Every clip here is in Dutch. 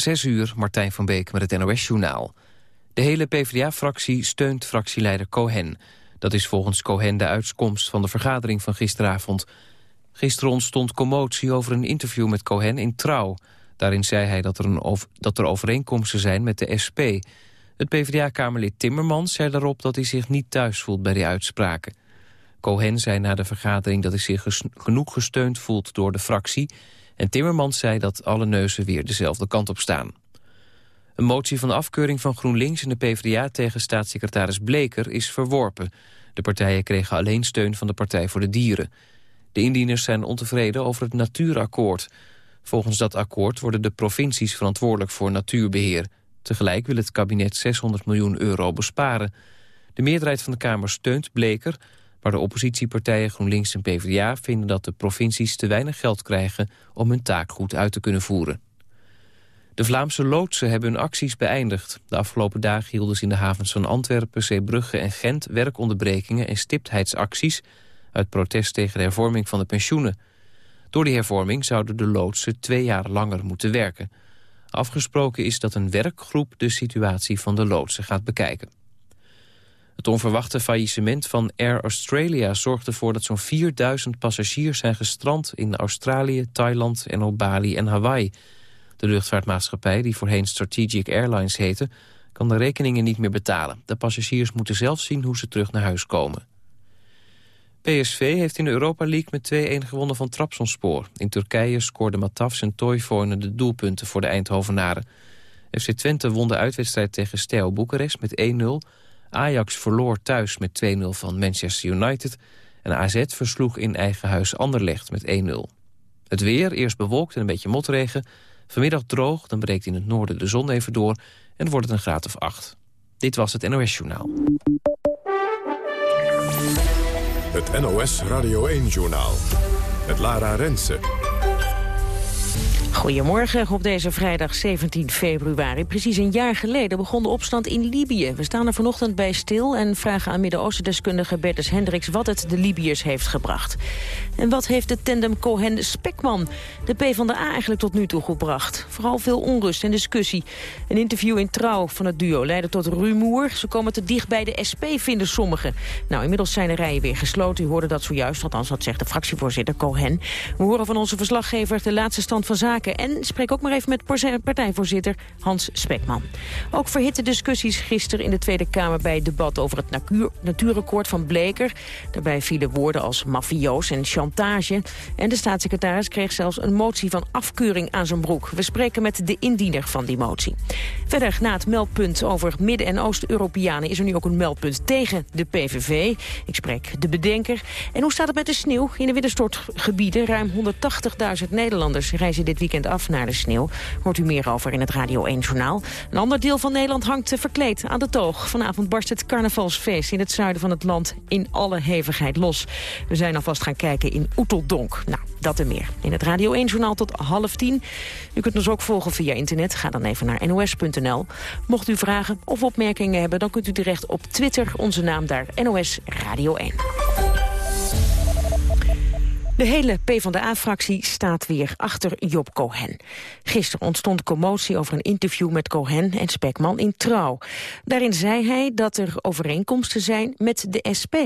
Zes uur, Martijn van Beek met het NOS-journaal. De hele PvdA-fractie steunt fractieleider Cohen. Dat is volgens Cohen de uitkomst van de vergadering van gisteravond. Gisteren ontstond commotie over een interview met Cohen in Trouw. Daarin zei hij dat er, een dat er overeenkomsten zijn met de SP. Het PvdA-kamerlid Timmermans zei daarop dat hij zich niet thuis voelt bij die uitspraken. Cohen zei na de vergadering dat hij zich genoeg gesteund voelt door de fractie... en Timmermans zei dat alle neuzen weer dezelfde kant op staan. Een motie van afkeuring van GroenLinks en de PvdA tegen staatssecretaris Bleker is verworpen. De partijen kregen alleen steun van de Partij voor de Dieren. De indieners zijn ontevreden over het natuurakkoord. Volgens dat akkoord worden de provincies verantwoordelijk voor natuurbeheer. Tegelijk wil het kabinet 600 miljoen euro besparen. De meerderheid van de Kamer steunt Bleker... maar de oppositiepartijen GroenLinks en PvdA vinden dat de provincies te weinig geld krijgen... om hun taak goed uit te kunnen voeren. De Vlaamse loodsen hebben hun acties beëindigd. De afgelopen dagen hielden ze in de havens van Antwerpen, Zeebrugge en Gent... werkonderbrekingen en stiptheidsacties... uit protest tegen de hervorming van de pensioenen. Door die hervorming zouden de loodsen twee jaar langer moeten werken. Afgesproken is dat een werkgroep de situatie van de loodsen gaat bekijken. Het onverwachte faillissement van Air Australia zorgt ervoor dat zo'n 4000 passagiers zijn gestrand in Australië, Thailand en op Bali en Hawaii. De luchtvaartmaatschappij, die voorheen Strategic Airlines heette, kan de rekeningen niet meer betalen. De passagiers moeten zelf zien hoe ze terug naar huis komen. PSV heeft in de Europa League met 2-1 gewonnen van Trabzonspor. In Turkije scoorden Matafs en Toivonen de doelpunten voor de Eindhovenaren. FC Twente won de uitwedstrijd tegen Steaua Boekarest met 1-0. Ajax verloor thuis met 2-0 van Manchester United. En AZ versloeg in eigen huis Anderlecht met 1-0. Het weer, eerst bewolkt en een beetje motregen. Vanmiddag droog, dan breekt in het noorden de zon even door... en wordt het een graad of 8. Dit was het NOS Journaal. Het NOS Radio 1-journaal. Met Lara Rensen. Goedemorgen op deze vrijdag 17 februari. Precies een jaar geleden begon de opstand in Libië. We staan er vanochtend bij stil en vragen aan Midden-Oosten-deskundige Bertus Hendricks wat het de Libiërs heeft gebracht. En wat heeft de tandem Cohen-Spekman de PvdA eigenlijk tot nu toe gebracht? Vooral veel onrust en discussie. Een interview in Trouw van het duo leidde tot rumoer. Ze komen te dicht bij de SP, vinden sommigen. Nou, inmiddels zijn de rijen weer gesloten. U hoorde dat zojuist, althans wat zegt de fractievoorzitter Cohen. We horen van onze verslaggever de laatste stand van zaken en spreek ook maar even met partijvoorzitter Hans Spekman. Ook verhitte discussies gisteren in de Tweede Kamer... bij het debat over het natuur, natuurrecord van Bleker. Daarbij vielen woorden als mafioos en chantage. En de staatssecretaris kreeg zelfs een motie van afkeuring aan zijn broek. We spreken met de indiener van die motie. Verder, na het meldpunt over Midden- en Oost-Europeanen... is er nu ook een meldpunt tegen de PVV. Ik spreek de bedenker. En hoe staat het met de sneeuw in de winterstortgebieden? Ruim 180.000 Nederlanders reizen dit weekend af naar de sneeuw. Hoort u meer over in het Radio 1-journaal. Een ander deel van Nederland hangt verkleed aan de toog. Vanavond barst het carnavalsfeest in het zuiden van het land in alle hevigheid los. We zijn alvast gaan kijken in Oeteldonk. Nou, dat en meer. In het Radio 1-journaal tot half tien. U kunt ons ook volgen via internet. Ga dan even naar nos.nl. Mocht u vragen of opmerkingen hebben, dan kunt u terecht op Twitter. Onze naam daar, NOS Radio 1. De hele PvdA-fractie staat weer achter Job Cohen. Gisteren ontstond commotie over een interview met Cohen en Spekman in Trouw. Daarin zei hij dat er overeenkomsten zijn met de SP.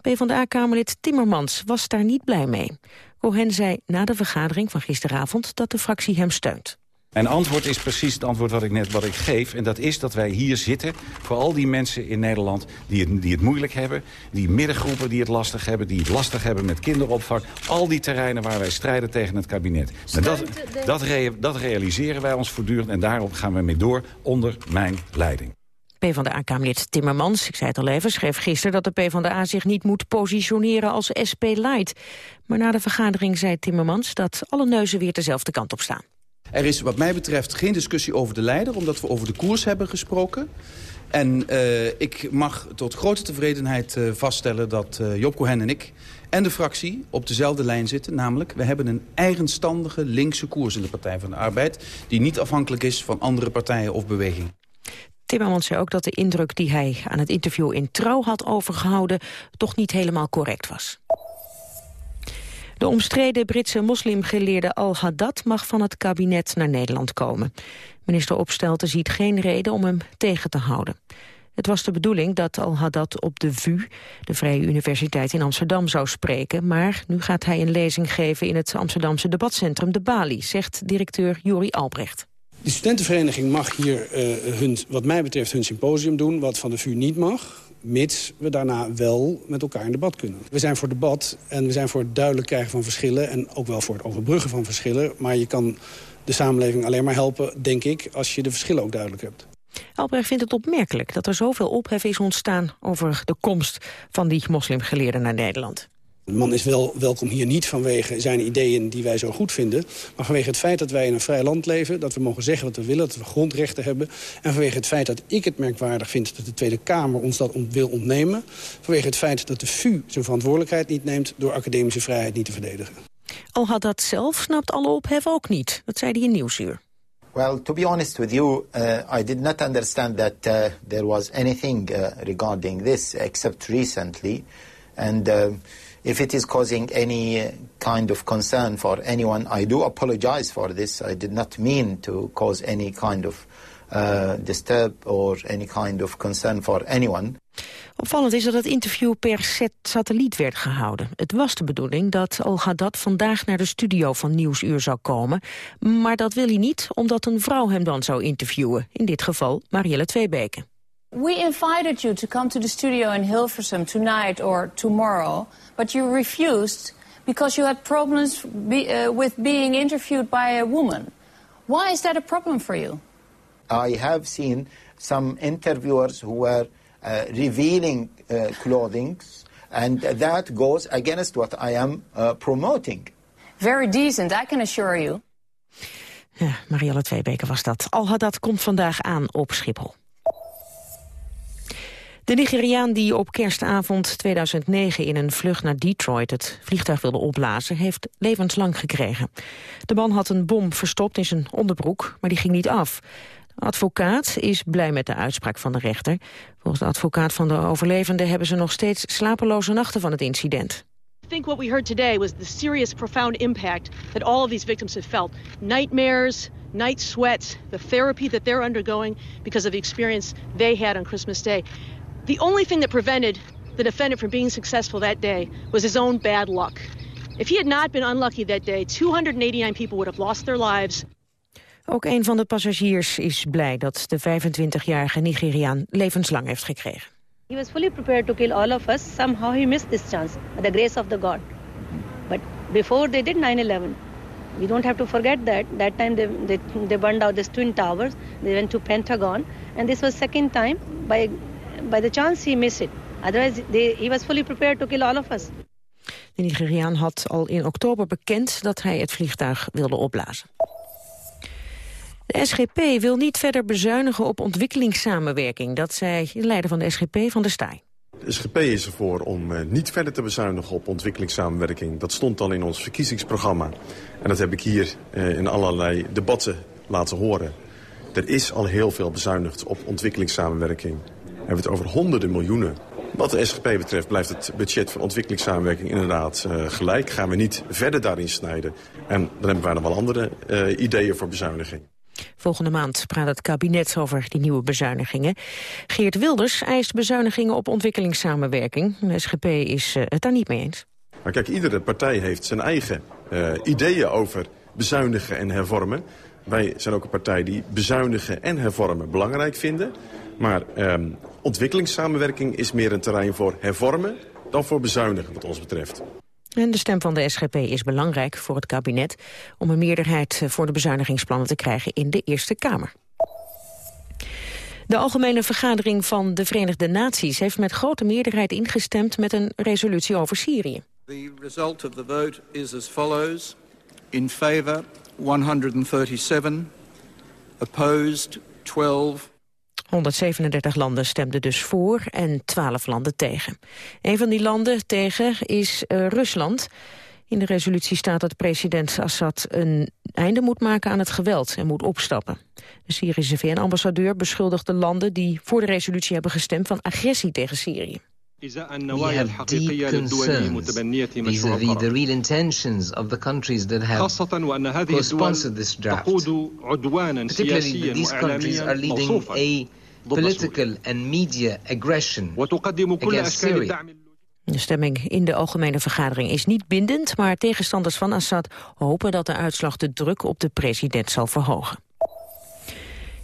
PvdA-kamerlid Timmermans was daar niet blij mee. Cohen zei na de vergadering van gisteravond dat de fractie hem steunt. Mijn antwoord is precies het antwoord wat ik net wat ik geef. En dat is dat wij hier zitten voor al die mensen in Nederland die het, die het moeilijk hebben. Die middengroepen die het lastig hebben. Die het lastig hebben met kinderopvang. Al die terreinen waar wij strijden tegen het kabinet. Maar dat, dat, dat realiseren wij ons voortdurend. En daarop gaan we mee door onder mijn leiding. PvdA-kamerlid Timmermans, ik zei het al even, schreef gisteren dat de PvdA zich niet moet positioneren als SP-light. Maar na de vergadering zei Timmermans dat alle neuzen weer dezelfde kant op staan. Er is wat mij betreft geen discussie over de leider... omdat we over de koers hebben gesproken. En uh, ik mag tot grote tevredenheid uh, vaststellen dat uh, Job Cohen en ik... en de fractie op dezelfde lijn zitten. Namelijk, we hebben een eigenstandige linkse koers in de Partij van de Arbeid... die niet afhankelijk is van andere partijen of bewegingen. Timmermans zei ook dat de indruk die hij aan het interview in Trouw had overgehouden... toch niet helemaal correct was. De omstreden Britse moslimgeleerde Al-Haddad mag van het kabinet naar Nederland komen. Minister Opstelten ziet geen reden om hem tegen te houden. Het was de bedoeling dat Al-Haddad op de VU, de Vrije Universiteit in Amsterdam, zou spreken. Maar nu gaat hij een lezing geven in het Amsterdamse debatcentrum De Bali, zegt directeur Jori Albrecht. De studentenvereniging mag hier, uh, hun, wat mij betreft, hun symposium doen... wat van de VU niet mag mits we daarna wel met elkaar in debat kunnen. We zijn voor debat en we zijn voor het duidelijk krijgen van verschillen... en ook wel voor het overbruggen van verschillen. Maar je kan de samenleving alleen maar helpen, denk ik... als je de verschillen ook duidelijk hebt. Albrecht vindt het opmerkelijk dat er zoveel ophef is ontstaan... over de komst van die moslimgeleerden naar Nederland. De man is wel welkom hier niet vanwege zijn ideeën die wij zo goed vinden... maar vanwege het feit dat wij in een vrij land leven... dat we mogen zeggen wat we willen, dat we grondrechten hebben... en vanwege het feit dat ik het merkwaardig vind... dat de Tweede Kamer ons dat wil ontnemen... vanwege het feit dat de VU zijn verantwoordelijkheid niet neemt... door academische vrijheid niet te verdedigen. Al had dat zelf snapt alle ophef ook niet. Dat zei hij in Nieuwsuur. Well, to be honest with you, uh, I did not understand that uh, there was anything uh, regarding this except recently. And uh, if it is causing any kind of concern for anyone, I do apologize for this. I did not mean to cause any kind of uh, disturb or any kind of concern for anyone. Opvallend is dat het interview per satelliet werd gehouden. Het was de bedoeling dat Al-Haddad vandaag naar de studio van Nieuwsuur zou komen. Maar dat wil hij niet, omdat een vrouw hem dan zou interviewen. In dit geval Marielle Tweebeke. We invited you to come to the studio in Hilversum tonight or tomorrow, but you refused because you had problems be, uh, with being interviewed by a woman. Why is that a problem for you? I have seen some interviewers who were uh, revealing uh, clothing, and that goes against what I am uh, promoting. Very decent, I can assure you. Ja, Marielle Tweebeke was dat. Al-Haddad komt vandaag aan op Schiphol. De Nigeriaan die op kerstavond 2009 in een vlucht naar Detroit het vliegtuig wilde opblazen, heeft levenslang gekregen. De man had een bom verstopt in zijn onderbroek, maar die ging niet af. De advocaat is blij met de uitspraak van de rechter. Volgens de advocaat van de overlevende hebben ze nog steeds slapeloze nachten van het incident. I think what we heard today was the serious, profound impact that all of these victims have felt. Nightmares, night sweats, the therapy that they're undergoing because of the experience they had on Christmas Day. The only thing that prevented the defendant from being successful that day was his own bad luck. If he had not been unlucky that day, 289 people would have lost their lives. Ook een van de passagiers is blij dat de 25-jarige Nigeriaan levenslang heeft gekregen. He was fully prepared to kill all of us. Somehow he missed this chance, by the grace of the God. But before they did 9-11, we don't have to forget that. That time they, they, they burned out these twin towers. They went to Pentagon. And this was second time. By, by the chance he missed it. Otherwise they, he was fully prepared to kill all of us. De Nigeriaan had al in oktober bekend dat hij het vliegtuig wilde opblazen. De SGP wil niet verder bezuinigen op ontwikkelingssamenwerking. Dat zei de leider van de SGP van de Staaij. De SGP is ervoor om uh, niet verder te bezuinigen op ontwikkelingssamenwerking. Dat stond al in ons verkiezingsprogramma. En dat heb ik hier uh, in allerlei debatten laten horen. Er is al heel veel bezuinigd op ontwikkelingssamenwerking. We hebben het over honderden miljoenen. Wat de SGP betreft blijft het budget van ontwikkelingssamenwerking inderdaad uh, gelijk. Gaan we niet verder daarin snijden. En dan hebben wij nog wel andere ideeën voor bezuiniging. Volgende maand praat het kabinet over die nieuwe bezuinigingen. Geert Wilders eist bezuinigingen op ontwikkelingssamenwerking. De SGP is uh, het daar niet mee eens. Maar kijk, iedere partij heeft zijn eigen ideeën over bezuinigen en hervormen. Wij zijn ook een partij die bezuinigen en hervormen belangrijk vinden. Maar um, ontwikkelingssamenwerking is meer een terrein voor hervormen dan voor bezuinigen wat ons betreft. En de stem van de SGP is belangrijk voor het kabinet... om een meerderheid voor de bezuinigingsplannen te krijgen in de Eerste Kamer. De Algemene Vergadering van de Verenigde Naties heeft met grote meerderheid ingestemd met een resolutie over Syrië. The result of the vote is as follows. In favor 137, opposed 12, 137 landen stemden dus voor en 12 landen tegen. Een van die landen tegen is uh, Rusland. In de resolutie staat dat president Assad een einde moet maken aan het geweld en moet opstappen. De Syrische VN-ambassadeur beschuldigt de landen die voor de resolutie hebben gestemd van agressie tegen Syrië. We have deep concerns vis-à-vis the real intentions of the countries that have co-sponsored this draft. Particularly that these countries are leading a political and media aggression against Syria. De stemming in de algemene vergadering is niet bindend... maar tegenstanders van Assad hopen dat de uitslag de druk op de president zal verhogen.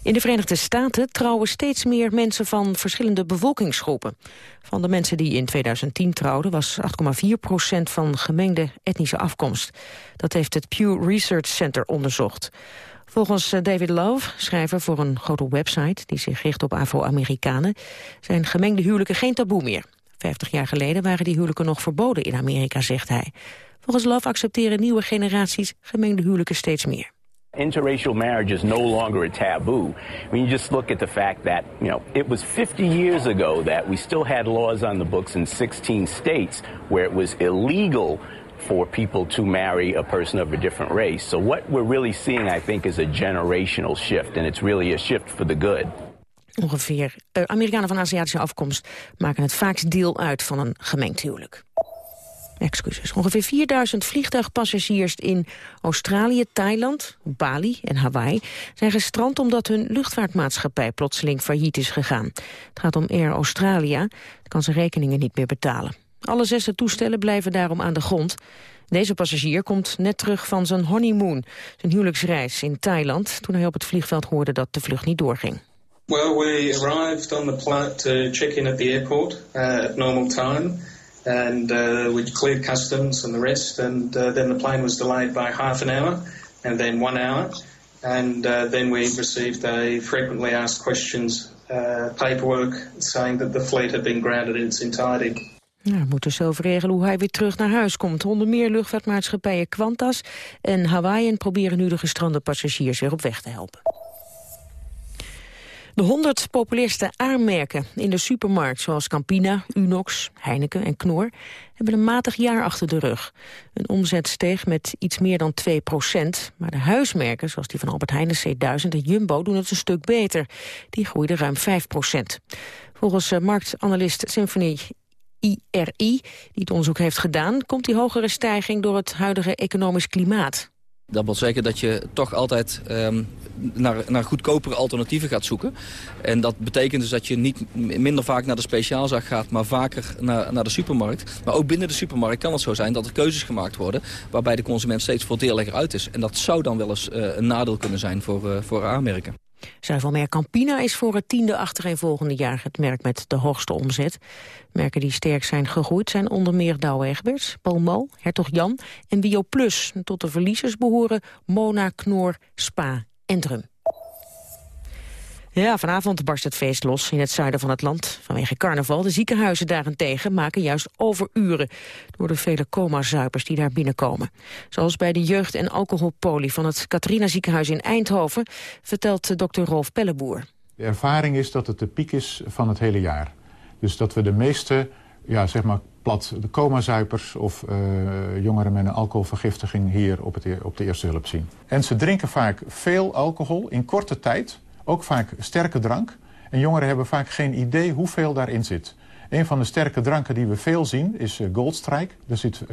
In de Verenigde Staten trouwen steeds meer mensen van verschillende bevolkingsgroepen. Van de mensen die in 2010 trouwden was 8,4 procent van gemengde etnische afkomst. Dat heeft het Pew Research Center onderzocht. Volgens eh, David Love, schrijver voor een grote website die zich richt op Afro-Amerikanen, zijn gemengde huwelijken geen taboe meer. Vijftig jaar geleden waren die huwelijken nog verboden in Amerika, zegt hij. Volgens Love accepteren nieuwe generaties gemengde huwelijken steeds meer. Interracial marriage is no longer a taboo. When you just look at the fact that, you know, it was 50 years ago that we still had laws on the books in 16 states where it was illegal for people to marry a person of a different race. So what we're really seeing, I think, is a generational shift, and it's really a shift for the good. Ongeveer uh, Amerikanen van Aziatische afkomst maken het vaakst deel uit van een gemengd huwelijk. Excuses. Ongeveer 4000 vliegtuigpassagiers in Australië, Thailand, Bali en Hawaii zijn gestrand omdat hun luchtvaartmaatschappij plotseling failliet is gegaan. Het gaat om Air Australia. Het kan zijn rekeningen niet meer betalen. Alle zes toestellen blijven daarom aan de grond. Deze passagier komt net terug van zijn honeymoon, zijn huwelijksreis in Thailand, toen hij op het vliegveld hoorde dat de vlucht niet doorging. Well, we arrived on the plane to check in at the airport uh, at normal time. And uh, we cleared customs and the rest, and uh, then the plane was delayed by half an hour, and then one hour, and uh, then we received a frequently asked questions uh, paperwork saying that the fleet had been grounded in its entirety. Nou, we moeten zelf regelen hoe hij weer terug naar huis komt. Onder meer luchtvaartmaatschappijen Qantas en Hawaiian proberen nu de gestrande passagiers weer op weg te helpen. De 100 populairste aanmerken in de supermarkt, zoals Campina, Unox, Heineken en Knor, hebben een matig jaar achter de rug. Een omzet steeg met iets meer dan 2 procent. Maar de huismerken, zoals die van Albert Heijn, C1000 en Jumbo, doen het een stuk beter. Die groeiden ruim 5 procent. Volgens uh, marktanalist Symphony IRI, die het onderzoek heeft gedaan... komt die hogere stijging door het huidige economisch klimaat. Dat wil zeggen dat je toch altijd um, naar, naar goedkopere alternatieven gaat zoeken. En dat betekent dus dat je niet minder vaak naar de speciaalzaak gaat... maar vaker naar, naar de supermarkt. Maar ook binnen de supermarkt kan het zo zijn dat er keuzes gemaakt worden... waarbij de consument steeds voordeliger uit is. En dat zou dan wel eens uh, een nadeel kunnen zijn voor, uh, voor aanmerken. Zuivelmerk Campina is voor het tiende achtereenvolgende jaar het merk met de hoogste omzet. Merken die sterk zijn gegroeid zijn onder meer Douwe Egberts, Palmo, Hertog Jan en BioPlus. Tot de verliezers behoren Mona, Knor, Spa en Drum. Ja, vanavond barst het feest los in het zuiden van het land. Vanwege carnaval. De ziekenhuizen daarentegen maken juist overuren... door de vele coma-zuipers die daar binnenkomen. Zoals bij de jeugd- en alcoholpolie van het Catharina ziekenhuis in Eindhoven... vertelt dokter Rolf Pelleboer. De ervaring is dat het de piek is van het hele jaar. Dus dat we de meeste, ja, zeg maar plat, de coma-zuipers... of uh, jongeren met een alcoholvergiftiging hier op, het, e-, op de eerste hulp zien. En ze drinken vaak veel alcohol in korte tijd ook vaak sterke drank. En jongeren hebben vaak geen idee hoeveel daarin zit. Een van de sterke dranken die we veel zien is uh, Goldstrike. Er zit 50%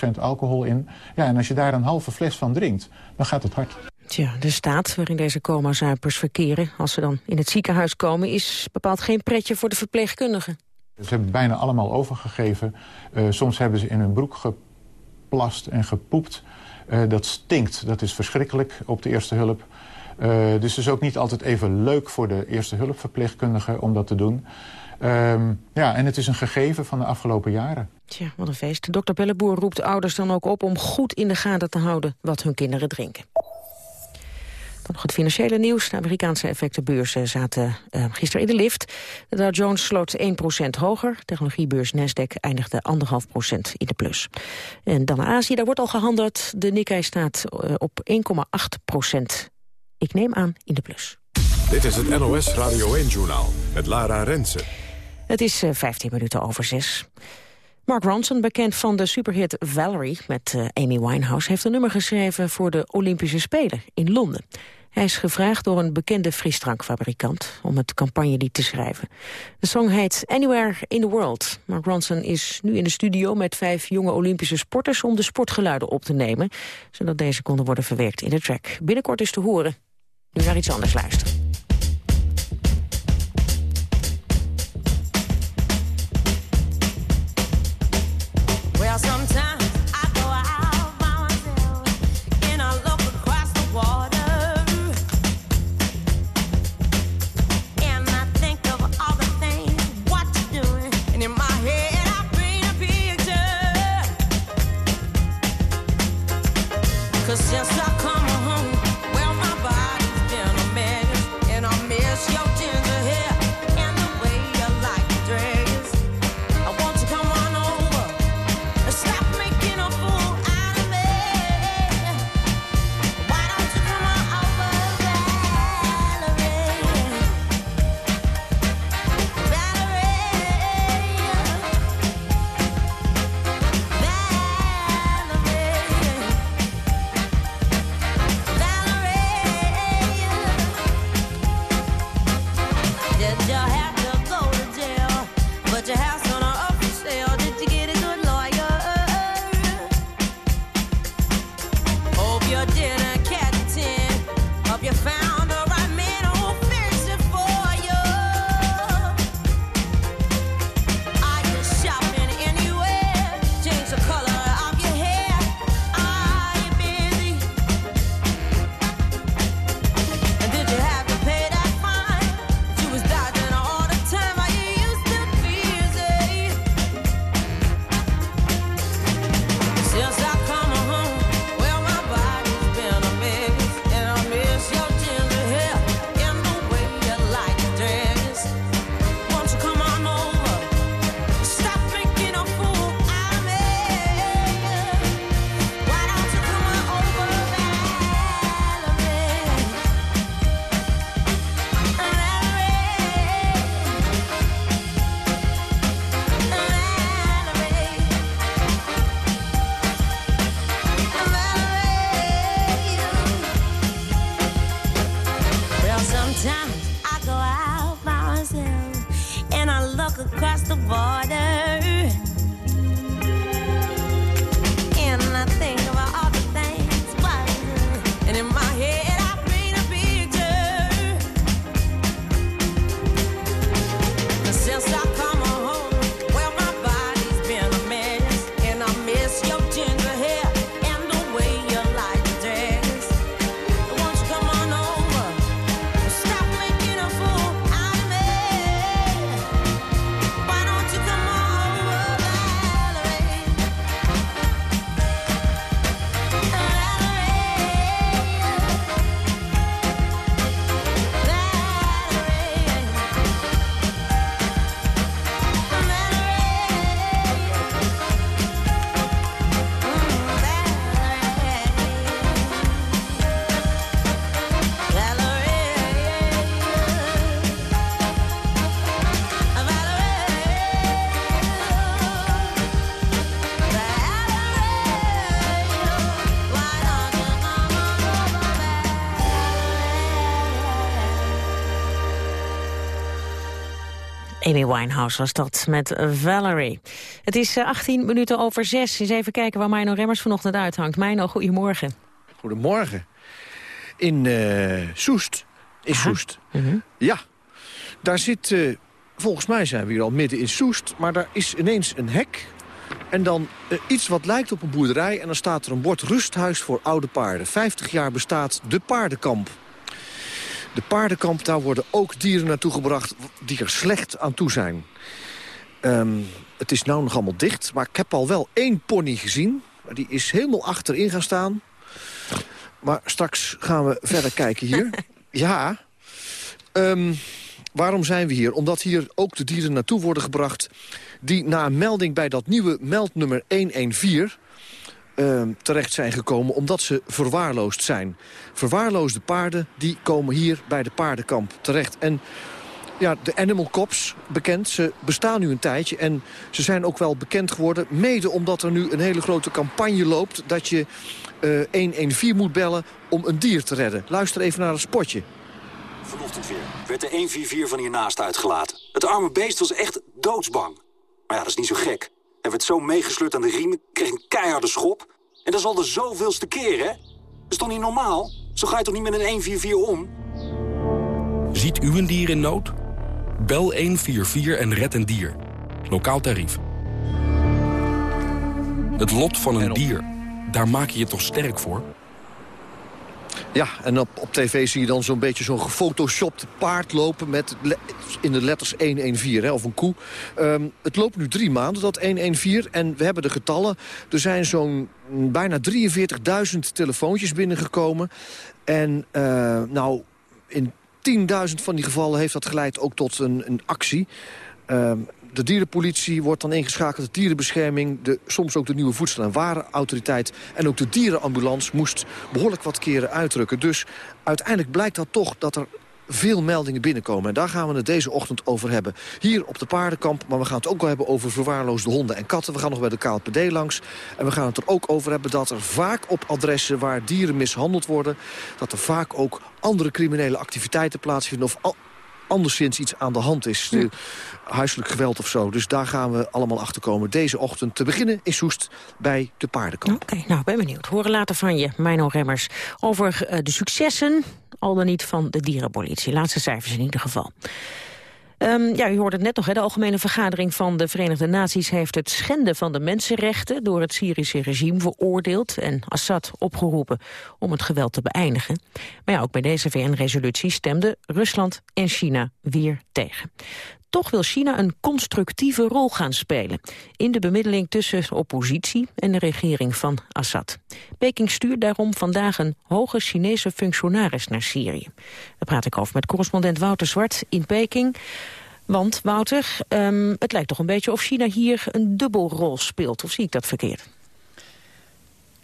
eh, alcohol in. Ja, en als je daar een halve fles van drinkt, dan gaat het hard. Tja, de staat waarin deze coma-zuipers verkeren... als ze dan in het ziekenhuis komen... is bepaald geen pretje voor de verpleegkundigen. Ze hebben bijna allemaal overgegeven. Uh, soms hebben ze in hun broek geplast en gepoept. Uh, dat stinkt, dat is verschrikkelijk op de eerste hulp. Uh, dus het is ook niet altijd even leuk voor de eerste hulpverpleegkundige om dat te doen. Um, ja, en het is een gegeven van de afgelopen jaren. Tja, wat een feest. Dr. Pelleboer roept ouders dan ook op om goed in de gaten te houden wat hun kinderen drinken. Dan nog het financiële nieuws. De Amerikaanse effectenbeurzen zaten uh, gisteren in de lift. De Dow Jones sloot 1% hoger. Technologiebeurs Nasdaq eindigde 1,5% in de plus. En dan naar Azië, daar wordt al gehandeld. De Nikkei staat uh, op 1,8 ik neem aan in de plus. Dit is het NOS Radio 1-journaal met Lara Rensen. Het is uh, eh, 15 minuten over zes. Mark Ronson, bekend van de superhit Valerie met uh, Amy Winehouse... heeft een nummer geschreven voor de Olympische Spelen in Londen. Hij is gevraagd door een bekende frisdrankfabrikant om het campagnelied te schrijven. De song heet Anywhere in the World. Mark Ronson is nu in de studio met vijf jonge Olympische sporters om de sportgeluiden op te nemen, zodat deze konden worden verwerkt in de track. Binnenkort is te horen. Nu naar iets anders luisteren. Amy Winehouse was dat met Valerie. Het is 18 eh, minuten over 6. Eens even kijken waar Mino Remmers vanochtend uithangt. Mino, goedemorgen. Goedemorgen. In uh, Soest. In Soest. Mhm. Ja, daar zit... Uh, volgens mij zijn we hier al midden in Soest. Maar daar is ineens een hek. En dan iets wat lijkt op een boerderij. En dan staat er een bord rusthuis voor oude paarden. 50 jaar bestaat de paardenkamp. De paardenkamp, daar worden ook dieren naartoe gebracht die er slecht aan toe zijn. Ehm, het is nou nog allemaal dicht, maar ik heb al wel één pony gezien. Die is helemaal achterin gaan staan. Maar straks gaan we verder kijken hier. Ja. Um, waarom zijn we hier? Omdat hier ook de dieren naartoe worden gebracht... die na een melding bij dat nieuwe meldnummer 114 uh, terecht zijn gekomen omdat ze verwaarloosd zijn. Verwaarloosde paarden die komen hier bij de paardenkamp terecht. En ja, de Animal Cops bekend. Ze bestaan nu een tijdje en ze zijn ook wel bekend geworden... mede omdat er nu een hele grote campagne loopt... dat je uh, 114 moet bellen om een dier te redden. Luister even naar het spotje. Vanochtend weer werd de 144 van hiernaast uitgelaten. Het arme beest was echt doodsbang. Maar ja, dat is niet zo gek. Hij werd zo meegesleurd aan de riemen, kreeg een keiharde schop... en dat is al de zoveelste keer, hè? Dat is toch niet normaal? Zo ga je toch niet met een 144 om? Ziet u een dier in nood? Bel 144 en red een dier. Lokaal tarief. Het lot van een dier, daar maak je je toch sterk voor? Ja, en op, op tv zie je dan zo'n beetje zo'n gefotoshopt paard lopen... met in de letters 114, hè, of een koe. Um, het loopt nu drie maanden, dat 114, en we hebben de getallen. Er zijn zo'n bijna 43.000 telefoontjes binnengekomen. En uh, nou, in 10.000 van die gevallen heeft dat geleid ook tot een, een actie. Uh, de dierenpolitie wordt dan ingeschakeld, de dierenbescherming... De, soms ook de nieuwe voedsel- en warenautoriteit... en ook de dierenambulance moest behoorlijk wat keren uitdrukken. Dus uiteindelijk blijkt dat toch dat er veel meldingen binnenkomen. En daar gaan we het deze ochtend over hebben. Hier op de paardenkamp, maar we gaan het ook wel hebben over verwaarloosde honden en katten. We gaan nog bij de KLPD langs. En we gaan het er ook over hebben dat er vaak op adressen waar dieren mishandeld worden... dat er vaak ook andere criminele activiteiten plaatsvinden... of anderszins iets aan de hand is. De, huiselijk geweld of zo. Dus daar gaan we allemaal achter komen. Deze ochtend te beginnen in Soest bij de paardenkamp. Oké, nou, ben benieuwd. Horen later van je, Mino Remmers, over uh, de successen, al dan niet van de dierenpolitie. Laatste cijfers in ieder geval. Um, ja, u hoorde het net nog, hè, de Algemene Vergadering van de Verenigde Naties heeft het schenden van de mensenrechten door het Syrische regime veroordeeld en Assad opgeroepen om het geweld te beëindigen. Maar ja, ook bij deze VN-resolutie stemden Rusland en China weer tegen. Toch wil China een constructieve rol gaan spelen in de bemiddeling tussen oppositie en de regering van Assad. Peking stuurt daarom vandaag een hoge Chinese functionaris naar Syrië. Daar praat ik over met correspondent Wouter Zwart in Peking. Want, Wouter, um, het lijkt toch een beetje of China hier een dubbelrol speelt. Of zie ik dat verkeerd?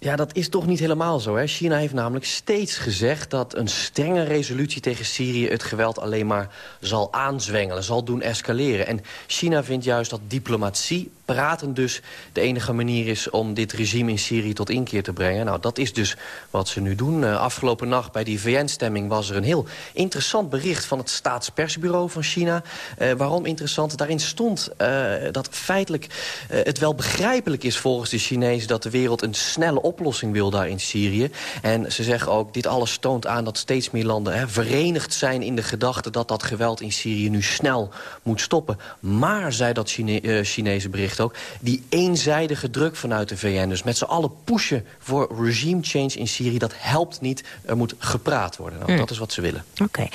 Ja, dat is toch niet helemaal zo. Hè? China heeft namelijk steeds gezegd dat een strenge resolutie tegen Syrië... het geweld alleen maar zal aanzwengelen, zal doen escaleren. En China vindt juist dat diplomatie praten dus de enige manier is om dit regime in Syrië tot inkeer te brengen. Nou, dat is dus wat ze nu doen. Uh, afgelopen nacht bij die VN-stemming was er een heel interessant bericht van het staatspersbureau van China. Uh, waarom interessant? Daarin stond uh, dat feitelijk het wel begrijpelijk is volgens de Chinezen dat de wereld een snelle oplossing wil daar in Syrië. En ze zeggen ook, dit alles toont aan dat steeds meer landen hè, verenigd zijn in de gedachte dat dat geweld in Syrië nu snel moet stoppen. Maar, zei dat Chine Chinese bericht ook... die eenzijdige druk vanuit de VN. Dus met z'n allen pushen voor regime change in Syrië... dat helpt niet, er moet gepraat worden. Nou, mm. Dat is wat ze willen. Oké.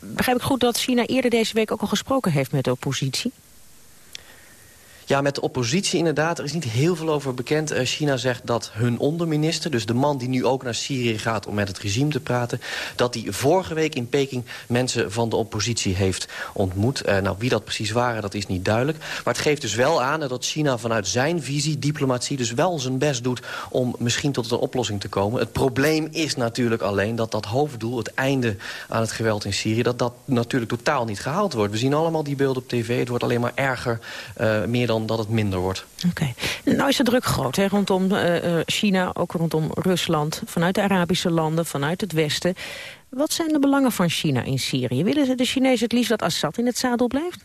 Begrijp ik goed dat China eerder deze week ook al gesproken heeft met de oppositie? Ja, met de oppositie inderdaad. Er is niet heel veel over bekend. Uh, China zegt dat hun onderminister, dus de man die nu ook naar Syrië gaat... om met het regime te praten, dat hij vorige week in Peking... mensen van de oppositie heeft ontmoet. Uh, nou, wie dat precies waren, dat is niet duidelijk. Maar het geeft dus wel aan dat China vanuit zijn visie, diplomatie... dus wel zijn best doet om misschien tot een oplossing te komen. Het probleem is natuurlijk alleen dat dat hoofddoel... het einde aan het geweld in Syrië... dat dat natuurlijk totaal niet gehaald wordt. We zien allemaal die beelden op tv. Het wordt alleen maar erger, meer dan dat het minder wordt. Oké. Nou is de druk groot hè, rondom uh, China, ook rondom Rusland... vanuit de Arabische landen, vanuit het Westen. Wat zijn de belangen van China in Syrië? Willen de Chinezen het liefst dat Assad in het zadel blijft?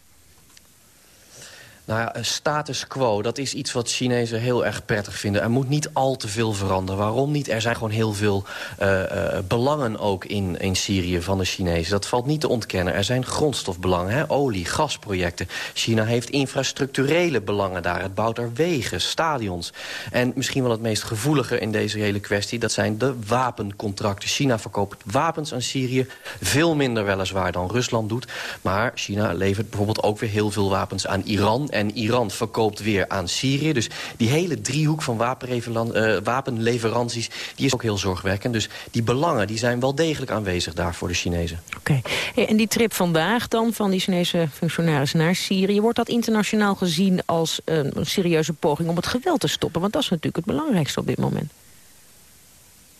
Nou ja, status quo, dat is iets wat Chinezen heel erg prettig vinden. Er moet niet al te veel veranderen. Waarom niet? Er zijn gewoon heel veel uh, uh, belangen ook in, in Syrië van de Chinezen. Dat valt niet te ontkennen. Er zijn grondstofbelangen, hè? olie, gasprojecten. China heeft infrastructurele belangen daar. Het bouwt er wegen, stadions. En misschien wel het meest gevoelige in deze hele kwestie... dat zijn de wapencontracten. China verkoopt wapens aan Syrië. Veel minder weliswaar dan Rusland doet. Maar China levert bijvoorbeeld ook weer heel veel wapens aan Iran en Iran verkoopt weer aan Syrië. Dus die hele driehoek van uh, wapenleveranties die is ook heel zorgwekkend. Dus die belangen die zijn wel degelijk aanwezig daar voor de Chinezen. Oké. en die trip vandaag dan van die Chinese functionaris naar Syrië... wordt dat internationaal gezien als een serieuze poging om het geweld te stoppen? Want dat is natuurlijk het belangrijkste op dit moment.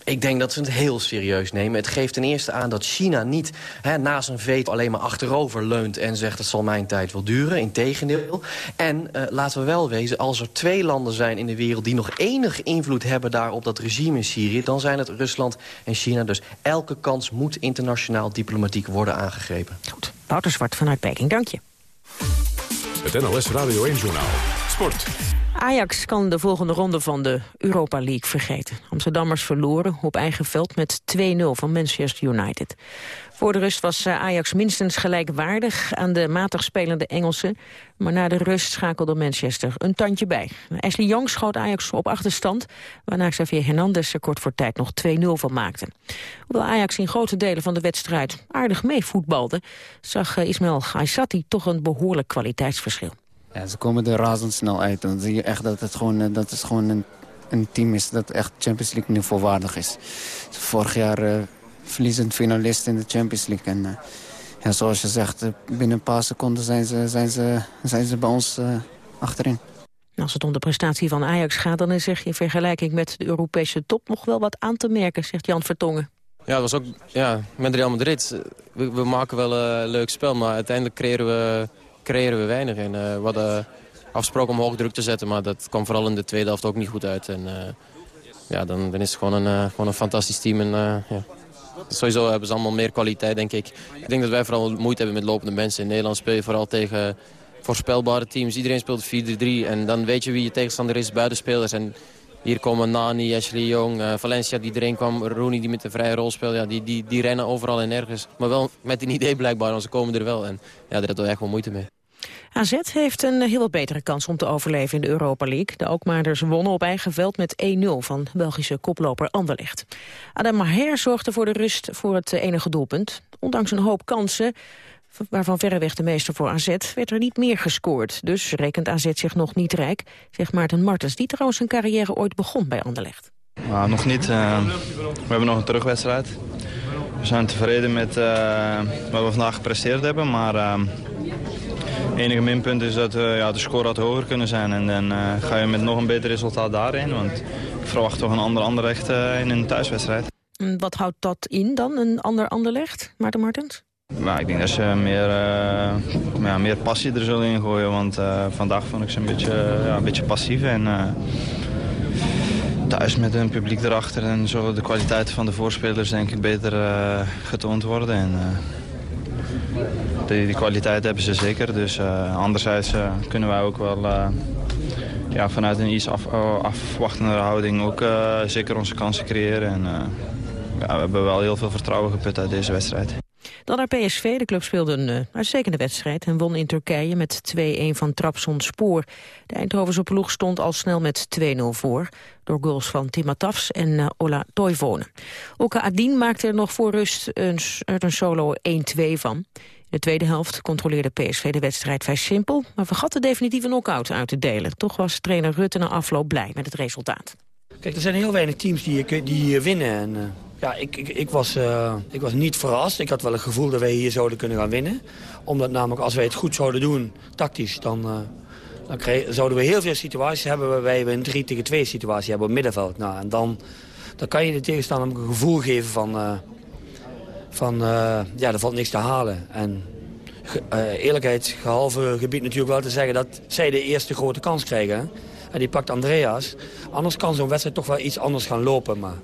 Ik denk dat ze het heel serieus nemen. Het geeft ten eerste aan dat China niet hè, na zijn veto alleen maar achterover leunt... en zegt het zal mijn tijd wel duren, integendeel. En uh, laten we wel wezen, als er twee landen zijn in de wereld... die nog enig invloed hebben daar op dat regime in Syrië... dan zijn het Rusland en China. Dus elke kans moet internationaal diplomatiek worden aangegrepen. Goed, Wouter Zwart vanuit Peking, dank je. Het NLS Radio 1-journaal. Sport. Ajax kan de volgende ronde van de Europa League vergeten. Amsterdammers verloren op eigen veld met 2-0 van Manchester United. Voor de rust was eh, Ajax minstens gelijkwaardig aan de matig spelende Engelsen. Maar na de rust schakelde Manchester een tandje bij. Ashley Young schoot Ajax op achterstand... waarna Xavier Hernandez er kort voor tijd nog 2-0 van maakte. Hoewel Ajax in grote delen van de wedstrijd aardig mee voetbalde... zag eh, Ismail Aysati toch een behoorlijk kwaliteitsverschil. Ja, ze komen er razendsnel uit. Dan zie je echt dat het gewoon, eh, dat het gewoon een, een team is dat echt Champions League niveau waardig is. Vorig jaar uh, verliezend finalist in de Champions League. En uh, ja, zoals je zegt, binnen een paar seconden zijn ze, zijn ze, zijn ze bij ons uh, achterin. Als het om de prestatie van Ajax gaat, dan is er in vergelijking met de Europese top nog wel wat aan te merken, zegt Jan Vertongen. Ja, dat was ook ja, met Real Madrid. We, we maken wel een leuk spel, maar uiteindelijk creëren we creëren we weinig. En, uh, we hadden afgesproken om hoog druk te zetten, maar dat kwam vooral in de tweede helft ook niet goed uit. En, uh, ja, dan, dan is het gewoon een, uh, gewoon een fantastisch team. En, ja. Sowieso hebben ze allemaal meer kwaliteit, denk ik. Ik denk dat wij vooral moeite hebben met lopende mensen. In Nederland speel je vooral tegen voorspelbare teams. Iedereen speelt 4-3 en dan weet je wie je tegenstander is, buitenspelers. En hier komen Nani, Ashley uh, Valencia die erin kwam, Rooney die met de vrije rol speelt. Ja, die, die, die rennen overal en nergens. Maar wel met een idee blijkbaar, want ze komen er wel. En ja, daar hebben we echt wel moeite mee. AZ heeft een heel wat betere kans om te overleven in de Europa League. De Alkmaarders wonnen op eigen veld met 1-0 van Belgische koploper Anderlecht. Adam Maher zorgde voor de rust voor het enige doelpunt. Ondanks een hoop kansen, waarvan verreweg de meeste voor AZ, werd er niet meer gescoord. Dus rekent AZ zich nog niet rijk, zegt Maarten Martens... die trouwens zijn carrière ooit begon bij Anderlecht. Nou, nog niet. Uh, we hebben nog een terugwedstrijd. We zijn tevreden met uh, wat we vandaag gepresteerd hebben, maar... Uh, enige minpunt is dat uh, ja, de score had hoger kunnen zijn. En dan uh, ga je met nog een beter resultaat daarin. Want ik verwacht toch een ander Anderlecht uh, in een thuiswedstrijd. Wat houdt dat in dan, een ander Anderlecht, Maarten Martens? Nou, ik denk dat ze meer, ja, meer passie er zullen ingooien. Want vandaag vond ik ze een beetje, ja, een beetje passief. En, thuis met een publiek erachter en zo de kwaliteit van de voorspelers denk ik beter getoond worden. En, die, kwaliteit hebben ze zeker. Dus uh, anderzijds uh, kunnen wij ook wel uh, ja, vanuit een iets af, afwachtende houding ook zeker onze kansen creëren. En, ja, we hebben wel heel veel vertrouwen geput uit deze wedstrijd. Dan naar PSV. De club speelde een uh, uitstekende wedstrijd en won in Turkije met 2-1 van Spoor. De Eindhovense ploeg stond al snel met 2-0 voor door goals van Timatafs en uh, Ola Toivonen. Oka Adin maakte er nog voor rust een, een solo 1-2 van. In de tweede helft controleerde PSV de wedstrijd vrij simpel... maar vergat de definitieve knock-out uit te delen. Toch was trainer Rutte na afloop blij met het resultaat. Kijk, er zijn heel weinig teams die, die winnen. En, ja, ik, ik, ik, was, uh, ik was niet verrast. Ik had wel het gevoel dat wij hier zouden kunnen gaan winnen. Omdat namelijk als wij het goed zouden doen, tactisch... dan, uh, dan zouden we heel veel situaties hebben... waarbij we een 3 tegen 2 situatie hebben op middenveld. Nou, en dan, dan kan je de tegenstander een gevoel geven van... van ja, er valt niks te halen. En eerlijkheid gehalve gebied natuurlijk wel te zeggen... dat zij de eerste grote kans krijgen... En die pakt Andreas. Anders kan zo'n wedstrijd toch wel iets anders gaan lopen. Maar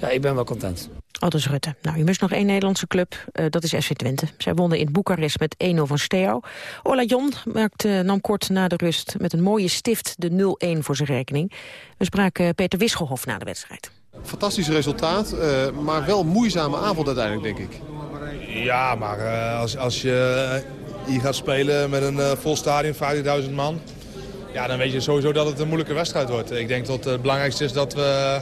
ja, ik ben wel content. Aldus Rutte. Nou, je mist nog één Nederlandse club, uh, dat is FC Twente. Zij wonnen in Boekarest met 1-0 van Steaua. Ola Jon maakte, nam kort na de rust met een mooie stift de 0-1 voor zijn rekening. We spraken Peter Wisgelhof na de wedstrijd. Fantastisch resultaat, uh, maar wel moeizame avond uiteindelijk, denk ik. Ja, maar uh, als, als je hier gaat spelen met een vol stadion, 50.000 man... Ja, dan weet je sowieso dat het een moeilijke wedstrijd wordt. Ik denk dat het belangrijkste is dat we,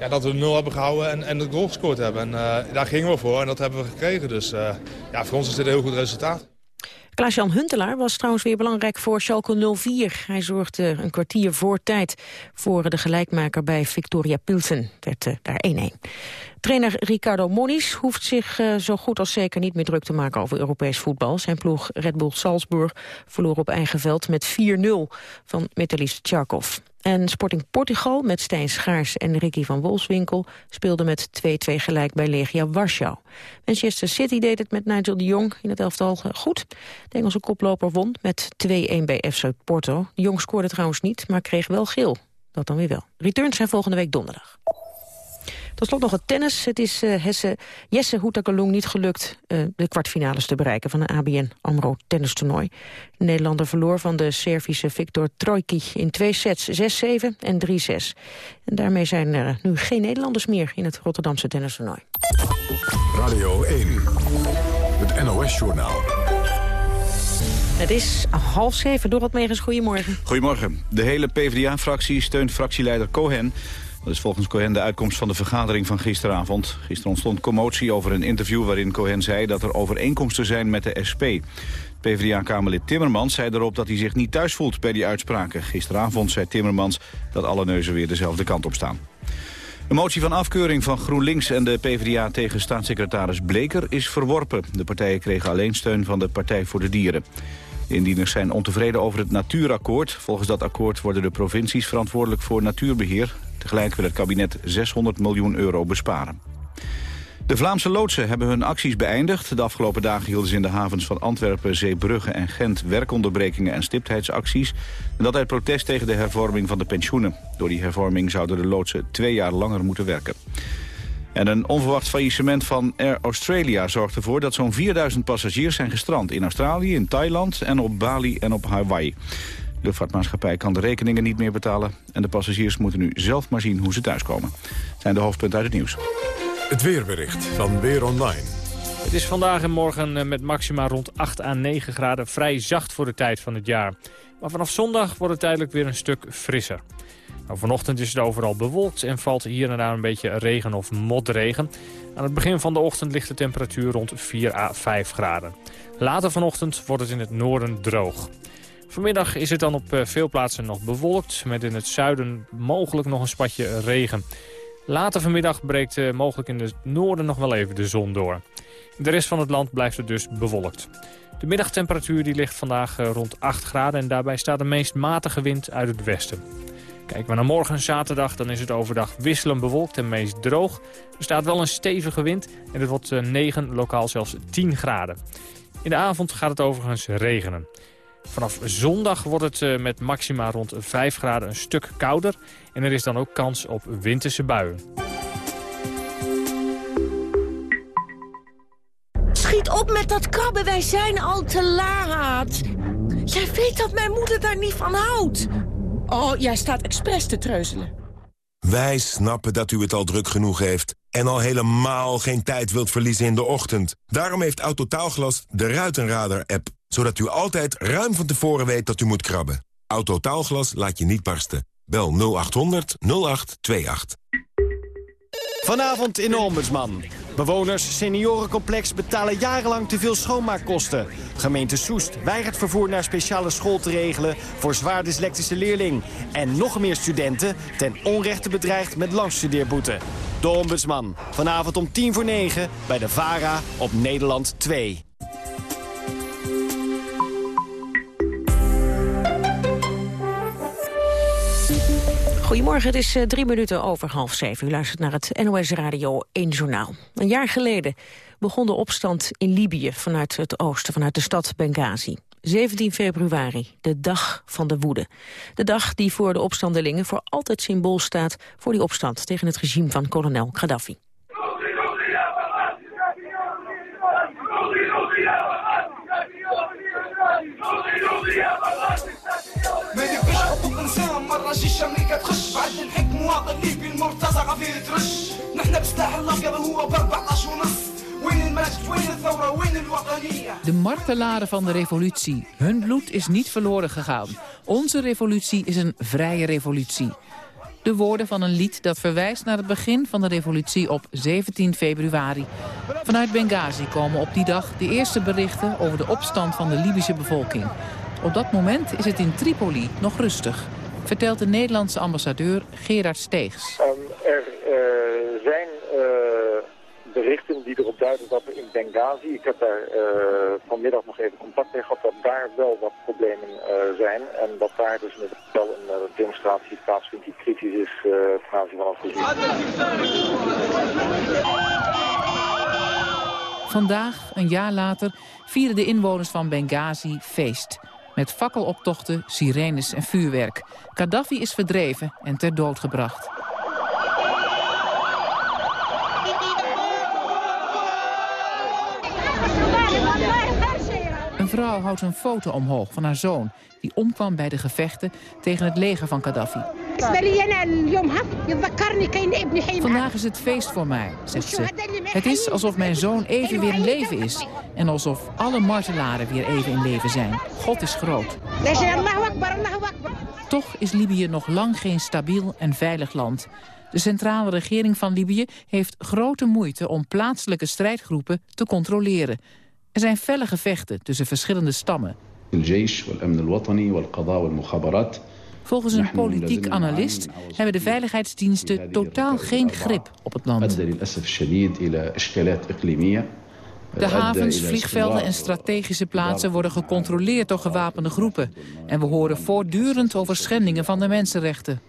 ja, dat we nul hebben gehouden en, en de goal gescoord hebben. En uh, daar gingen we voor en dat hebben we gekregen. Dus uh, ja, voor ons is dit een heel goed resultaat. Klaas-Jan Huntelaar was trouwens weer belangrijk voor Schalke 04. Hij zorgde een kwartier voor tijd voor de gelijkmaker bij Victoria Pilsen. werd uh, daar 1-1. Trainer Ricardo Moniz hoeft zich zo goed als zeker niet meer druk te maken over Europees voetbal. Zijn ploeg Red Bull Salzburg verloor op eigen veld met 4-0 van metalist Tcharkov. En Sporting Portugal met Stijn Schaars en Ricky van Wolfswinkel... speelde met 2-2 gelijk bij Legia Warschau. Manchester City deed het met Nigel de Jong in het elftal goed. De Engelse koploper won met 2-1 bij FC Porto. De Jong scoorde trouwens niet, maar kreeg wel geel. Dat dan weer wel. Returns zijn volgende week donderdag. Tot slot nog het tennis. Het is uh, Hesse, Jesse Houtakalung niet gelukt uh, de kwartfinales te bereiken van een ABN AMRO tennistoernooi. De Nederlander verloor van de Servische Viktor Trojki in twee sets, 6-7 en 3-6. En daarmee zijn er nu geen Nederlanders meer in het Rotterdamse tennistoernooi. Radio 1, het NOS-journaal. Het is half zeven. Dorot Megens, goedemorgen. Goedemorgen. De hele PvdA-fractie steunt fractieleider Cohen dat is volgens Cohen de uitkomst van de vergadering van gisteravond. Gisteren ontstond commotie over een interview waarin Cohen zei dat er overeenkomsten zijn met de SP. PvdA-kamerlid Timmermans zei erop dat hij zich niet thuis voelt bij die uitspraken. Gisteravond zei Timmermans dat alle neuzen weer dezelfde kant op staan. De motie van afkeuring van GroenLinks en de PvdA tegen staatssecretaris Bleker is verworpen. De partijen kregen alleen steun van de Partij voor de Dieren. Indieners zijn ontevreden over het natuurakkoord. Volgens dat akkoord worden de provincies verantwoordelijk voor natuurbeheer. Tegelijk wil het kabinet 600 miljoen euro besparen. De Vlaamse loodsen hebben hun acties beëindigd. De afgelopen dagen hielden ze in de havens van Antwerpen, Zeebrugge en Gent werkonderbrekingen en stiptheidsacties. En dat uit protest tegen de hervorming van de pensioenen. Door die hervorming zouden de loodsen twee jaar langer moeten werken. En een onverwacht faillissement van Air Australia zorgt ervoor dat zo'n 4000 passagiers zijn gestrand in Australië, in Thailand en op Bali en op Hawaii. De luchtvaartmaatschappij kan de rekeningen niet meer betalen... en de passagiers moeten nu zelf maar zien hoe ze thuiskomen. Dat zijn de hoofdpunten uit het nieuws. Het weerbericht van Weer Online. Het is vandaag en morgen eh, met maxima rond 8 à 9 graden vrij zacht voor de tijd van het jaar. Maar vanaf zondag wordt het tijdelijk weer een stuk frisser. Nou, vanochtend is het overal bewolkt en valt hier en daar een beetje regen of motregen. Aan het begin van de ochtend ligt de temperatuur rond 4 à 5 graden. Later vanochtend wordt het in het noorden droog. Vanmiddag is het dan op eh, veel plaatsen nog bewolkt... met in het zuiden mogelijk nog een spatje regen. Later vanmiddag breekt eh, mogelijk in het noorden nog wel even de zon door. De rest van het land blijft het dus bewolkt. De middagtemperatuur die ligt vandaag eh, rond 8 graden... en daarbij staat de meest matige wind uit het westen. Kijken we naar morgen zaterdag, dan is het overdag wisselend bewolkt en meest droog. Er staat wel een stevige wind en het wordt 9, lokaal zelfs 10 graden. In de avond gaat het overigens regenen. Vanaf zondag wordt het eh, met maxima rond 5 graden een stuk kouder. En er is dan ook kans op winterse buien. Schiet op met dat krabben, wij zijn al te laat. Jij weet dat mijn moeder daar niet van houdt. Oh, jij staat expres te treuzelen. Wij snappen dat u het al druk genoeg heeft... en al helemaal geen tijd wilt verliezen in de ochtend. Daarom heeft Autotaalglas de Ruitenradar-app zodat u altijd ruim van tevoren weet dat u moet krabben. Autotaalglas laat je niet barsten. Bel 0800 0828. Vanavond in de Ombudsman. Bewoners seniorencomplex betalen jarenlang te veel schoonmaakkosten. Gemeente Soest weigert vervoer naar speciale school te regelen... voor zwaar dyslectische leerling. En nog meer studenten ten onrechte bedreigd met langstudeerboete. De Ombudsman. Vanavond om tien voor negen bij de VARA op Nederland 2. Goedemorgen, het is uh, drie minuten over half zeven. U luistert naar het NOS Radio 1 Journaal. Een jaar geleden begon de opstand in Libië vanuit het oosten, vanuit de stad Benghazi. 17 februari, de dag van de woede. De dag die voor de opstandelingen voor altijd symbool staat... voor die opstand tegen het regime van kolonel Gaddafi. الشيشة امريكا تخش بعد الحك مواطن ليبي المرتزقة فيه ترش نحن بسلاح الابيض وهو ب 14 ونص De martelaren van de revolutie. Hun bloed is niet verloren gegaan. Onze revolutie is een vrije revolutie. De woorden van een lied dat verwijst naar het begin van de revolutie op 17 februari. Vanuit Benghazi komen op die dag de eerste berichten over de opstand van de Libische bevolking. Op dat moment is het in Tripoli nog rustig vertelt de Nederlandse ambassadeur Gerard Steegs. Um, er uh, zijn uh, berichten die erop duiden dat er in Benghazi, ik heb daar vanmiddag nog even contact mee gehad, dat daar wel wat problemen zijn. En dat daar dus wel een demonstratie plaatsvindt die kritisch is ten aanzien van het. Vandaag, een jaar later, vieren de inwoners van Benghazi feest. Met fakkeloptochten, sirenes en vuurwerk. Gaddafi is verdreven en ter dood gebracht. Een vrouw houdt een foto omhoog van haar zoon... die omkwam bij de gevechten tegen het leger van Gaddafi. Vandaag is het feest voor mij, zegt ze. Het is alsof mijn zoon even weer in leven is. En alsof alle martelaren weer even in leven zijn. God is groot. Toch is Libië nog lang geen stabiel en veilig land. De centrale regering van Libië heeft grote moeite om plaatselijke strijdgroepen te controleren. Er zijn felle gevechten tussen verschillende stammen. Volgens een politiek analist hebben de veiligheidsdiensten totaal geen grip op het land. De havens, vliegvelden en strategische plaatsen worden gecontroleerd door gewapende groepen. En we horen voortdurend over schendingen van de mensenrechten.